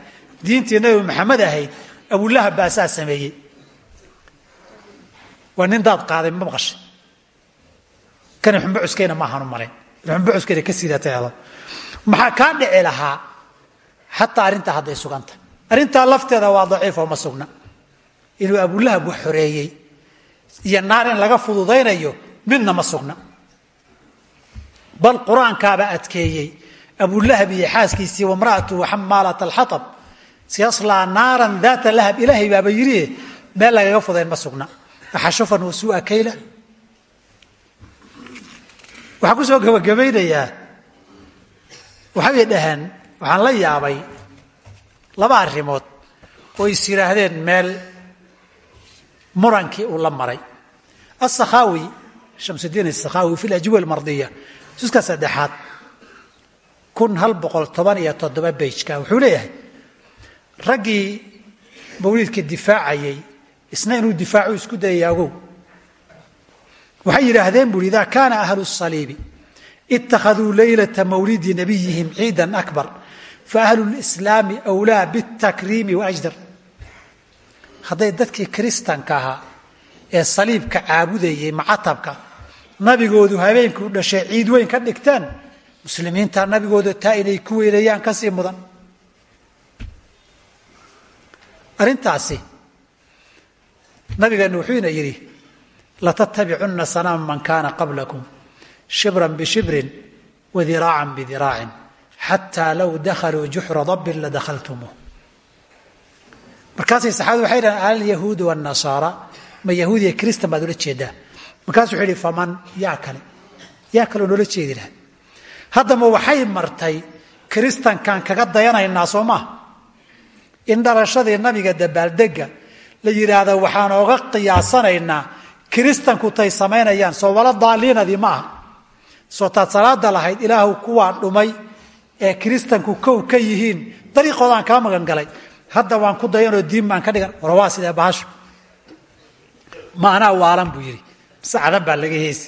diintii nabi maxamed ahayd abulahab baa saa sameeyey. Waa nin daad qaaday ma maqashay? Kani xumbo cuskeyna ma ahaan u malayn xumbo cuskeyna ka siidateedo maxaa kaa dhici lahaa? Xataa arrintaa hadday suganta arrintaa lafteeda waa daciifoo ma sugna. Inuu abulahab wax xoreeyey iyo naar in laga fududaynayo midna ma sugna. Bal qur'aankaaba adkeeyey abulahab iyo xaaskiisii wamra'atuhu xamaalat alxatab siyaslaa naaran daata lahab ilaahay baaba yidhi meel lagaga fudayn ma sugna. Axashufan wa kayla waxaan ku gabagabaynayaa. Waxay dhaheen waxaan la yaabay laba arrimood oo is yidhaahdeen meel murankii uu la maray. Asakhaawi shamsudiin asakhaawi fi lajwa almardiya juska saddexaad kun hal boqol toban iyo toddoba beyjka wuxuu leeyahay raggii mawliidka difaacayey isna inuu difaacu isku dayaya ogow waxay yidhaahdeen buuri ida kaana ahlu saliibi ittakhaduu leylata mawlidi nabiyihim ciidan akbar faahlu lislaami wlaa bitakriimi waajdar hadday dadkii kiristanka ahaa ee saliibka caabudayey macatabka nabigoodu habeenkuu dhashay ciid weyn ka dhigteen muslimiinta nabigooda taa inay ku weyneeyaan ka sii mudan arrintaasi nabigeenu wuxuuna yidhi latattabicunna sanama man kaana qablakum shibran bishibrin wadiraacan bidiraacin xataa low dakhaluu juxra dabbin ladakhaltumuuh markaasay saxaabadu waxay dhahen alyahuudu wanasaara ma yahuud iyo kristan baad ula jeedaa markaasuu wuxuu yihi faman yaa kale yaa kaloo noola jeedi laha haddama waxay martay kiristankan kaga dayanaynaa soo in dhalashadii nabiga dabaaldega la yidhaahdo waxaan oga qiyaasanaynaa kiristanku tay samaynayaan soo wala daaliinadii ma aha soo taad lahayd ilaahu kuwaa dhumay ee kiristanku kow ka yihiin dariiqoodaan kaa magan galay. Hadda waan ku dayanoo diin baan ka dhigan. War waa sidee bahashu? Ma anaa waalan buu yidhi. Mise cadan baa laga heesi.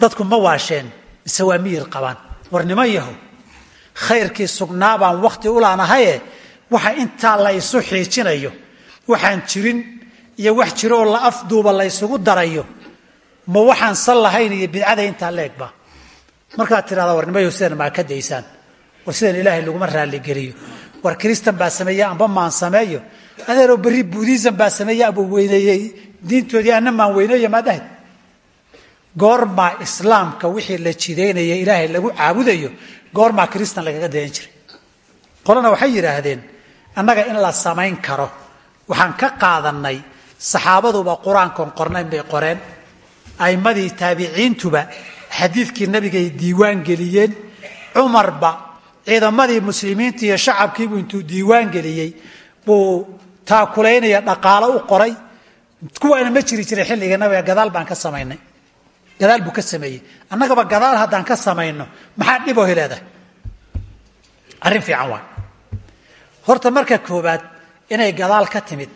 Dadku ma waasheen mise waa miyir qabaan. War niman yahow khayrkii sugnaa baan wakhti u laanahaye waxa intaa la isu xiijinayo. Waxaan jirin iyo wax jiro oo la afduuba la ysugu darayo. Ma waxaan sal lahayn iyo bidcada intaa leegba markaad tidhahda war nimayahow sidan maa ka daysaan war sidan ilaahay laguma raalligeliyo war kristan baa sameeye amba maan sameeyo? Adeeroo berri buudism baa sameeye aba weyneeyey? Diintoodii ana maan weyneeyo maa dhahayd goormaa islaamka wixii la jidaynaya ilaahay lagu caabudayo goormaa kristan lagaga dayan jiray. Qolana waxay yidhaahdeen annaga in la samayn karo waxaan ka qaadanay saxaabaduba qur'aankoon qornayn bay qoreen aimmadii taabiciintuba xadiidkii nabigay diiwaan geliyeen cumarba ciidamadii muslimiinta iyo shacabkiibu intuu diiwaan geliyey buu taakulaynaya dhaqaalo u qoray. Kuwaana ma jiri jiray xilliga nabiga gadaal baan ka samaynay. Gadaal buu ka sameeyey. Annagaba gadaal haddaan ka samayno maxaa dhiboo leedahay arrin fiican waay horta marka koobaad inay gadaal ka timid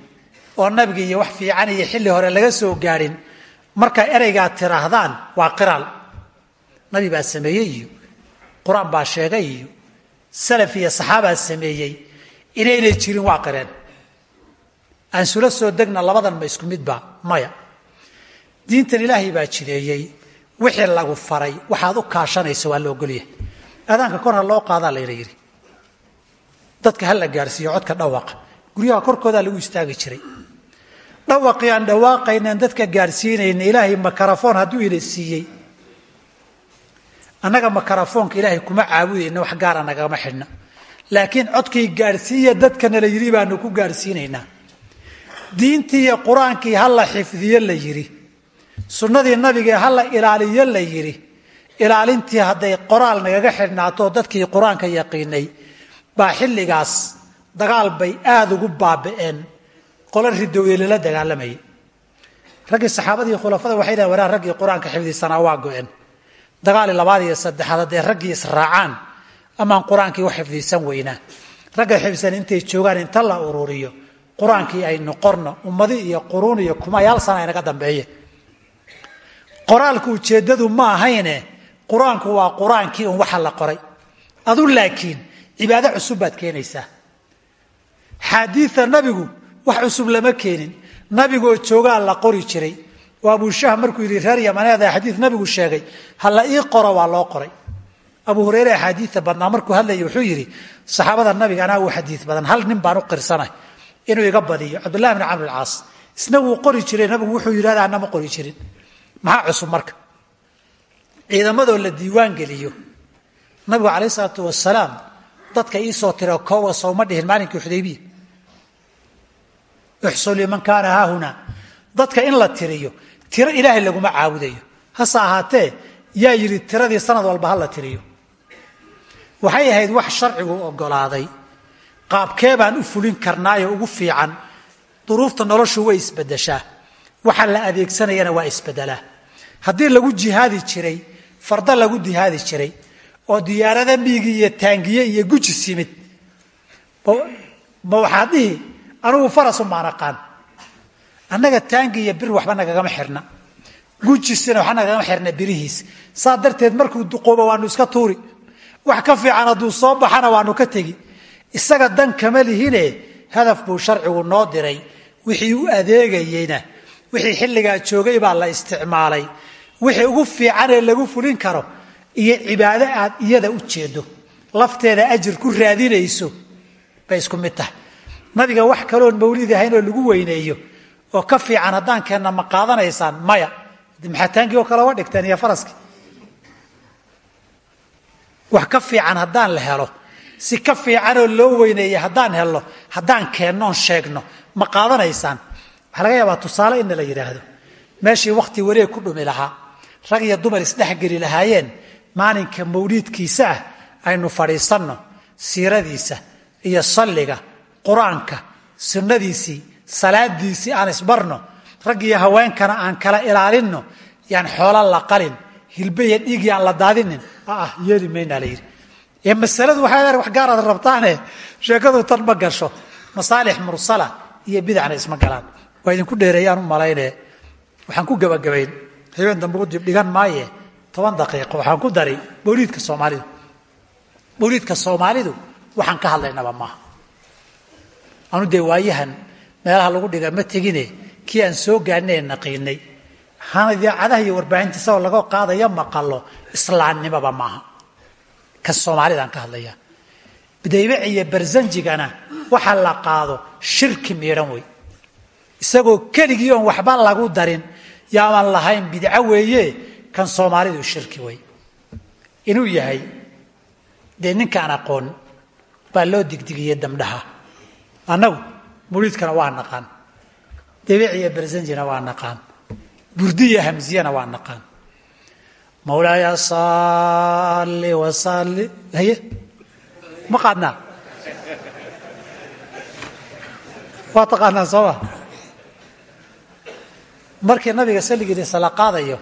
oo nabiga iyo wax fiican iyo xilli hore laga soo gaadhin marka ereygaa tiraahdaan waa qiraal nabi baa sameeyey iyo qur'aan baa sheegay iyo salaf iyo saxaabaa sameeyey. Inaynay jirin waa qireen aan sula soo degna labadan ma isku midba maya. Diintan ilaahay baa jideeyey wixii lagu faray waxaad u kaashanayso waa la ogolyahay. Aadaanka kor ha loo qaadaa layna yidhi. Dadka ha gaarsiiyo codka dhawaqa guryaha korkoodaa lagu istaagi jiray. Dhawaqii aan dhawaaqaynan dadka gaarsiinayna ilaahay makarafoon hadduu ina siiyey annaga makarafoonka ilaahay kuma caabudayna wax gaara nagama xidhna. Laakiin codkii gaadhsiiya dadkana la yidhi baanu ku gaadhsiinaynaa. Diintii iyo qur'aankii ha la xifdiyo la yidhi. Sunnadii nabigae ha la ilaaliyo la yidhi. Ilaalintii hadday qoraal nagaga xidhnaato dadkii qur'aanka yaqiinay baa xilligaas dagaal bay aada ugu baaba'een. Qola ridowye lala dagaalamayay raggii saxaabadii khulafada waxay dhahen waraa raggii qur'aanka xifdisanaa waa go-een dagaali labaad iyo saddexaad hadday raggii israacaan amaan qur'aankii u xifdisan weynaa ragga xifdisan intay joogaan inta la ururiyo qur'aankii aynu qorno ummadi iyo quruun iyo kumayaal sana inaga dambeeye. Qoraalku ujeeddadu ma ahayne qur'aanku waa qur'aankii un waxa la qoray. Adu laakiin cibaado cusub baad keenaysaa. Xaadiida nabigu wax cusub lama keenin. Nabigoo joogaa la qori jiray abushah markuu yidhi reer yamaneeda xadiid nabigu sheegay ha la ii qoro waa loo qoray. Abu hureyre axaadiida badnaa markuu hadlaya wuxuu yidhi saxaabada nabiga anaa u xadiid badan hal nin baan u qirsanay inuu iga badiyo. Cabdullahi bn camr alcaas isna wuu qori jiray nabigu wuxuu yidhahda ana ma qori jirin. Maxaa cusub marka? Ciidamadoo la diiwaan geliyo. Nabigu calayh isalaatu wasalaam dadka iisoo tiro kowa sowma dhihin maalinkii xudaybiya. Ixsu liman kaana haahuna dadka in la tiriyo tiro ilaahay laguma caabudayo. Hase ahaatee yaa yidhi tiradii sanad walba ha la tiriyo. Waxay ahayd wax sharcigu ogolaaday qaabkee baan u fulin karnaayo ugu fiican duruufta noloshu way isbedeshaa. Waxa la adeegsanayana waa isbedelaa. Haddii lagu jihaadi jiray farda lagu jihaadi jiray oo diyaarada miigi iyo taangiye iyo gujis yimid ma waxaad dhihi anugu farasu maanaqaan annaga taangi iyo bir waxba nagagama xirna. Gujisina waxba nagagama xirna birihiis saa darteed markuu duqoobo waanu iska tuuri. Wax ka fiican hadduu soo baxana waanu ka tegi. Isaga dan kama lihine hadaf buu sharcigu noo diray. Wixii u adeegayeyna wixii xilligaa joogay baa la isticmaalay. Wixii ugu fiicanee lagu fulin karo iyo cibaado aad iyada u jeedo lafteeda ajir ku raadinayso bay isku mid tahay. Nabiga wax kaloon mawlid ahayn oo lagu weyneeyo oo ka fiican haddaan keenna ma qaadanaysaan maya. Maxataankii oo kale wa dhigteen iyo faraskii wax ka fiican haddaan la helo si ka fiicanoo loo weyneeya haddaan helno haddaan keenno oon sheegno ma qaadanaysaan. Waxaa laga yaabaa tusaale inna la yidhaahdo meeshii wakhti wareeg ku dhumi lahaa rag iyo dumar isdhexgeli lahaayeen maalinka mawliidkiisa ah aynu fadhiisanno siiradiisa iyo salliga qur'aanka sunnadiisii salaadiisii aan isbarno rag iyo haweenkana aan kala ilaalinno yaan xoolo la qalin hilbe iyo dhiigii aan la daadinin ah yeeli maynaa la yidhi. Ee masaladu waxay wax gaaraad rabtaane sheekadu tan ma gasho masaalix mursala iyo bidacna isma galaan. Waa idinku dheereeyaan u malayne. Waxaan ku gabagabayn habeen dambe udib dhigan maaye toban daqiiqo waxaan ku dari mawliidka soomaalidu. Mawliidka soomaalidu waxaan ka hadlaynaba maaha. Anu dee waayahan meelaha lagu dhiga ma tegine kii aan soo gaadhnay naqiinay. Hana idaacadaha iyo warbaahinta isagoo laga qaadaya maqalo islaamnimaba maaha. Kan soomaalidaan ka hadlaya. Bidaybac iyo barsanjigana waxa la qaado shirki miidhan wey. Isagoo keligii oon waxba lagu darin yaaman lahayn bidco weeye kan soomaalidu shirki wey. Inuu yahay dee ninkaan aqoon baa loo digdigiyey damdhaha. Annagu muliidkana waa naqaan. Dabiic iyo barsanjina waa naqaan. Burdiya hamziyana waa naqaan. Mawlaaya salli wasalli haye? Ma qaadnaa? Waa taqaanaa sooma? Markii nabiga salligiisa la qaadayo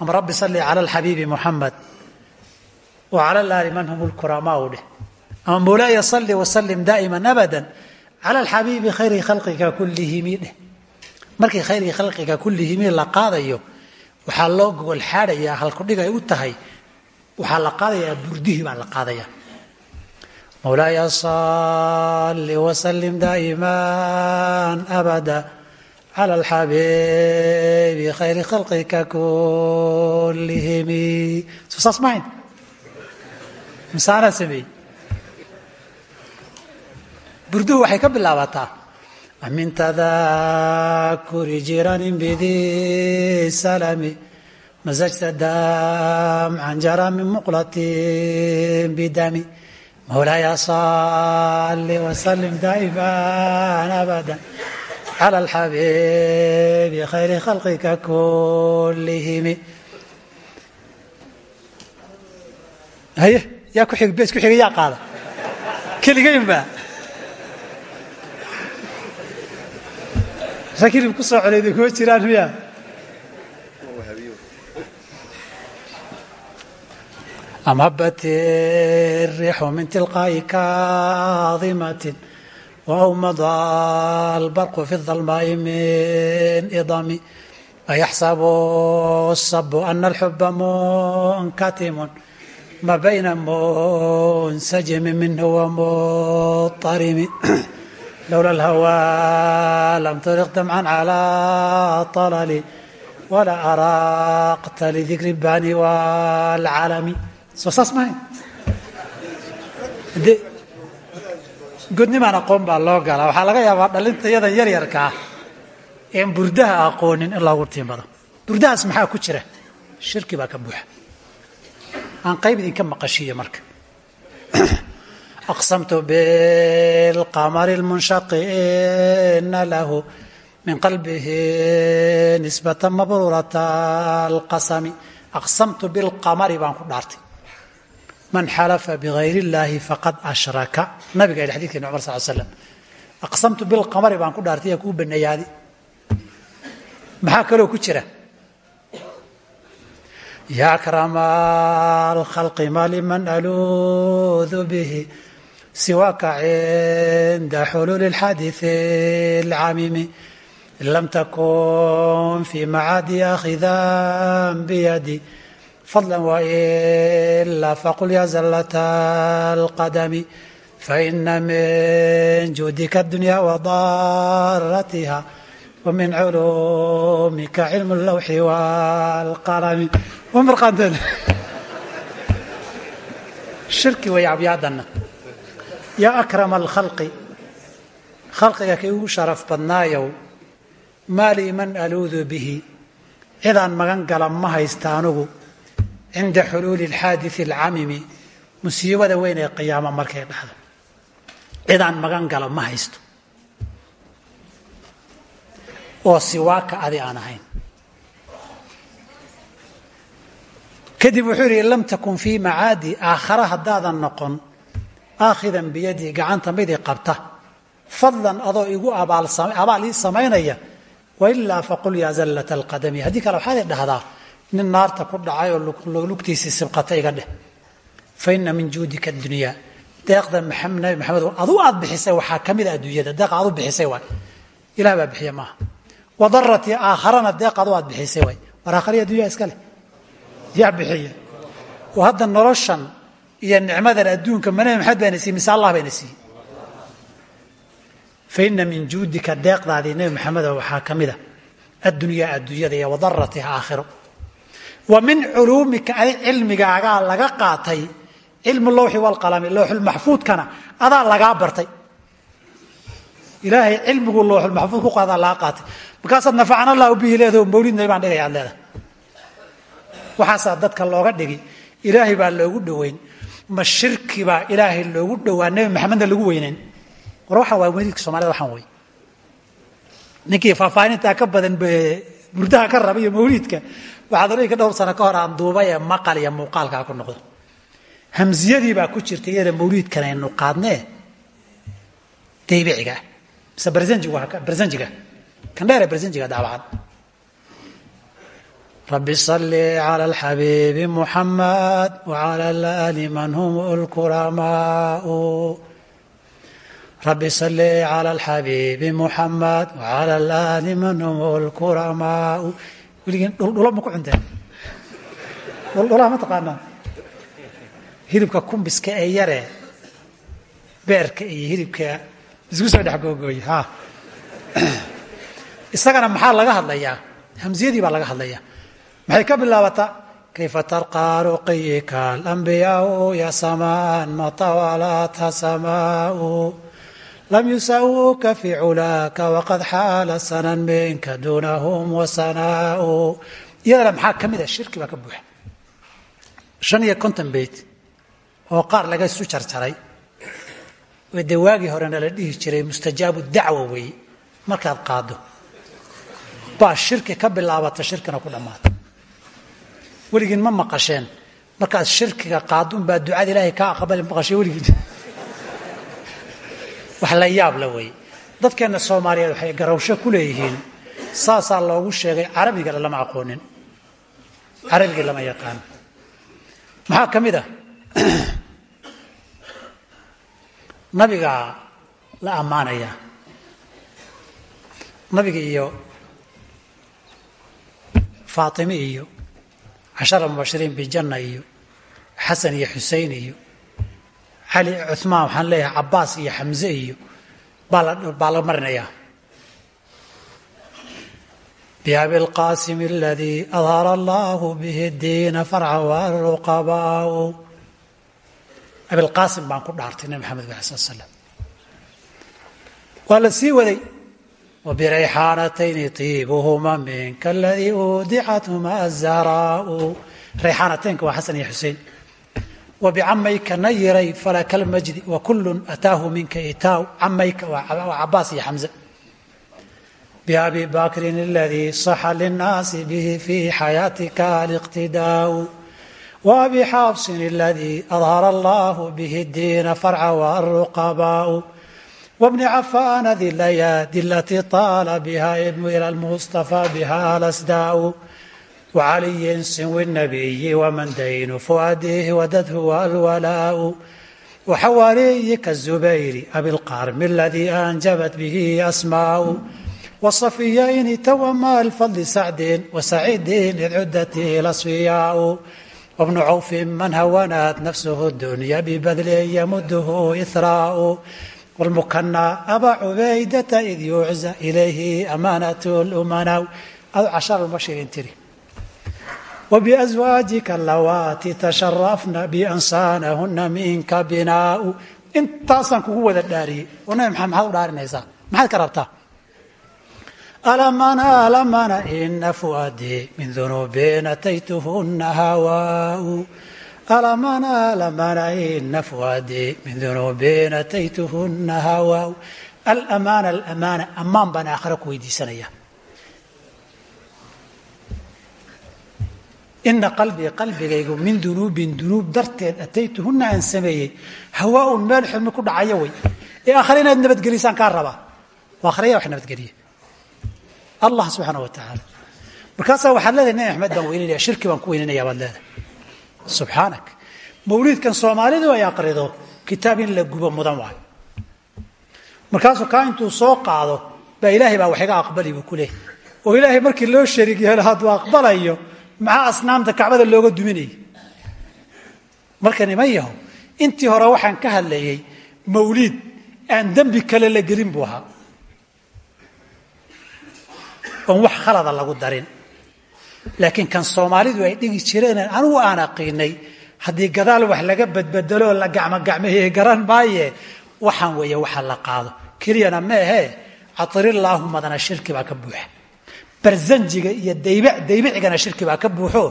ama rabbi salli cala alxabiibi muxamed wa cala alaali man hum lkuramaa u dheh. Ama mawlaaya salli wasallim daa'iman abada cala alxabiibi khayri khalqiga kullihimi dheh markii khayri khalqiga kullihimi la qaadayo waxaa loo gogol xaadhayaa halkudhig ay u tahay waxaa la qaadayaa burdihii baa la qaadaya mawlaaya salli wasallim daa'iman abada cala alxabiibi khayri khalqika kullihimi saas mahayn misaanaa sameeyey burduhu waxay ka bilaabataa min tadakuri jiranin bidi salami masajta damcan jara min muqlatin bidami. Mawlaaya salli wasallim daa'iman abada cala alxabiibi khayri khalqika kullihimi. Haye yaa ku xig bees ku xiga yaa qaada. Keligaynba rakilib ku soo colayda kuma jiraan miya am habat الrixu min tilqaa'i kaadimatin waawmada albarqu fi الظalmaa'i min idami ayaxsabu الsabu ana alxuba munkatimun ma bayna munsajimi minhu wamuطarimi lowla alhawaa lam turiq damcan calaa طalali wala araqta lidikri bani wاlcalami soo saas mahay de godnimaan aqoon baa loo galaa waxaa laga yaabaa dhalinta yadan yaryarka ah een burdaha aqoonin in loogu tiimbado burdahaas maxaa ku jira? Shirki baa ka buuxa. Aan qayb idinka maqashiiyo marka أقسمت بالقمر المنشق إن له من قلبه نسبة مبرورة القسم أقسمت بالقمر baan ku dhaartay من xلف بغayr اللahi فqad أشhركa nabiga yidhi xadidkeena cمر صل sلم أقسمت بالqمر baan ku dhaartay yaa kuu baneeyaadi maxaa kaloo ku jira يا أكرم الخلق ما لمن ألوذ به سواك عند حلول الحادث العميم إن لم تكن في معادي آخذا بيدي فضلا وإلا فقل يا زلة القدم فإن من جودك الدنيا وضارتها ومن علومك علم اللوح والقلم ومرقاندن shirki way abyaadanna yaa akrama alkhalqi khalqiga kii ugu sharaf badnaayow maa lii man aluudu bihi cidaan magan gala ma haysta anugu cinda xuluuli alxaadii alcamimi musiibada weyn ee qiyaama markay dhacdo. Cidaan magan gala ma haysto. Oo siwaaka adi aan ahayn. Kadib wuxuu yidhi lam takun fii macaadi aakhara haddaadan noqon aakhidan biyadii gacanta midii qabta. Fadlan adoo igu abaal ii samaynaya. Wailaa faqul yaa zallata alqadami. Haddii kale waxaad idhahdaa nin naarta ku dhacay oo lugtiisii sibqata iga dheh. Fa ina min juudika adunyaa deeqda nabi maxamed adu aad bixisay waxaa ka mida adduunyada. Deeq aad u bixisay waay. Ilah baa bixiya maaha. Wadarati aakharana deeq adu aad bixisay waay. War aakhariya addunya iska leh. Yaa bixiya. Hadda noloshan iyo nicmadan adduunka ma nabi maxamed bayna siiyey mise allah bayna siiyey fa min juudika deeqdaadii nebi maxamedo waxaa ka mida addunyaa adduunyada iyo wadaratiha aakhiro. Wa min culuumika adi cilmigaagaa laga qaatay cilmu lawxi walqalami lowxulmaxfuudkana adaa lagaa bartay. Ilaahay cilmigu lowxulmaxfuud ku qaadaa laga qaatay. Markaasaad nafacana allahu bihi leedaho mawlid nabi baan dhigaya ad leedahay. Waxaasaa dadka looga dhigi ilaahay baa loogu dhoweyn ma shirki baa ilaahay loogu dhowaa nebi maxamedna lagu weyneyn. War waxaa waa weliidka somalida waxaan wey ninkii faahfaahintaa ka badan burdaha ka raba iyo mawliidka waxaad odhanka dhowr sano ka hor aan duubay ee maqal iyo muuqaalkaa ku noqdo. Hamziyadii baa ku jirta iyada mawliidkan aynu qaadnee daybiciga. Mise barsanjiga kan dheer ee barsanjiga daawacan رب صل على الحبيب محمد وعلى الآل من هم الكرماء رب صل على الحبيب محمد وعلى الآل من هم الكرماء dhula ma ku cunteen dhulaha ma taqaanaa hilibka kumbiska ee yare beerka iyo hilibka isku soo dhex googooye ha isagana maxaa laga hadlayaa hamziyadii baa laga hadlayaa maxay ka bilaabataa kayfa tarqaa ruqiyika alambiyaau ya samaan matawalaatha samaau. Lam yusawuuka fi culaaka waqad xaala sanan minka duunahum wasanaau iyadana maxaa ka mid a shirki baa ka buuxa. Shan iyo konton beyt oo qaar laga isu jarjaray oo dee waagii horena la dhihi jiray mustajaabu dacwa weeye markaad qaado baa shirki ka bilaabata shirkina ku dhammaata weligiin ma maqasheen. Markaad shirkiga qaadun baa ducada ilaahay kaa aqbali maqashay weligiin wax la yaab la weeye dadkeenna soomaaliyeed waxay garawsho ku leeyihiin. Saasaa loogu sheegay carabigana lama aqoonin. Carabigii lama yaqaan. Maxaa ka mid ah? Nabigaa la ammaanayaa nabiga iyo faatime iyo cashara mubashiriin bijanna iyo xasan iyo xusein iyo cali cumaan waxaan leeyahay cabaas iyo xamze iyo baa la marinayaa farca waruqabaau abilqaasim baan ku dhaartay nabi maxamed ala slat slam waa la sii waday wabirayxaanatayni tiibuhuma minka aladii uudicatuma azaraau rayxaanataynka waa xasan iyo xusein wbicamayka nayiray falaka lmajdi wakulu ataahu minka itaaw camayka waa cabaas iyo xamze biabi bakrin aladii saxa linnaasi bihi fi xayaatika aliqtidaau waabi xaabsin aladii adhara allahu bihi diina farca wbni cafaana dilayadi alatii taala biha ilmu ila lmustafa biha alasdaau wcaliyin sinwi nabiyi waman daynu fuadihi wadadhu walwalaau waxawaariyika zubayri abilqarmi aladii anjabat bihi asmaau wasafiyayni tawama alfadli sacdin wasaciidin id cudati lasfiyaau wabnu cawfin man hawanaat nafsuhu dunya bibadli yamuduhu ihraau wlmukanaa abaa cubaydata id yuucza ilayhi amaanat lumanaw adu casharan ma sheegin tiri. Wabiaswaajika alawaati tasharafna biansaanahuna minka binaau intaasaan kugu wada dhaariyey oo nabi maxamed maxaad u dhaarinaysaa maxaad ka rabtaa? Alamana alamana ina fuadii min dunuubin ataytuhuna hawaau alamana alamana ina fuadii min dunuubin ataytuhuna hawaau alamaana alamaana ammaan baan aakhira ku weydiisanaya ina qalbii qalbigaygu min dunuubin dunuub darteed ataytuhuna aan sameeyey hawaaun meel xumi ku dhacayo way ee aakhare inaad nabadgelisaan kaa rabaa waa akhraya wax nabadgeliya allah subxaana wa tacaala markaasaa waxaad leedahay nabi axmed baan weyninaya shirki baan ku weyninayaa baad leedahay subxaanak mawliidkan soomaalidu ay aqrido kitaab in la gubo mudan waayo markaasuu kaa intuu soo qaado baa ilaahay baa wax iga aqbali buu ku leehay oo ilaahay markii loo shariig yeelo hadduu aqbalayo maxaa asnaamta kacbada looga duminayay? Marka niman yaho. Intii hore waxaan ka hadlayay mawliid aan dembi kale la gelin buu ahaa. Oon wax khalada lagu darin laakiin kan soomaalidu ay dhigi jireen anigu aan aqiinay haddii gadaal wax laga badbedelo la gacmogacmeeye garan maaye waxaan weeye waxa la qaado. Keliyana meehee catirillaahu madana shirki baa ka buuxa. Barzanjiga iyo daybicigana shirki baa ka buuxo.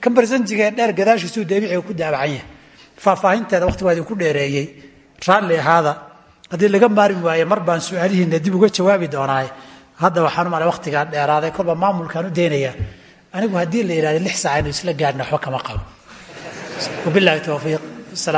Kan barzanjiga ee dheer gadaashiisuu daybiciga ku daabacan yahay faahfaahinteeda waqti waa idinku dheereeyey. Raalli ahaada haddii laga maarmi waaye mar baan su'aalihiina dib uga jawaabi doonaaye hadda waxaan umala waqtigaa dheeraaday kolba maamulkaan u daynayaa anigu haddii la yidhahda lix saac aynu isla gaadhna waxba kama qabo. Wabilahi towfiiq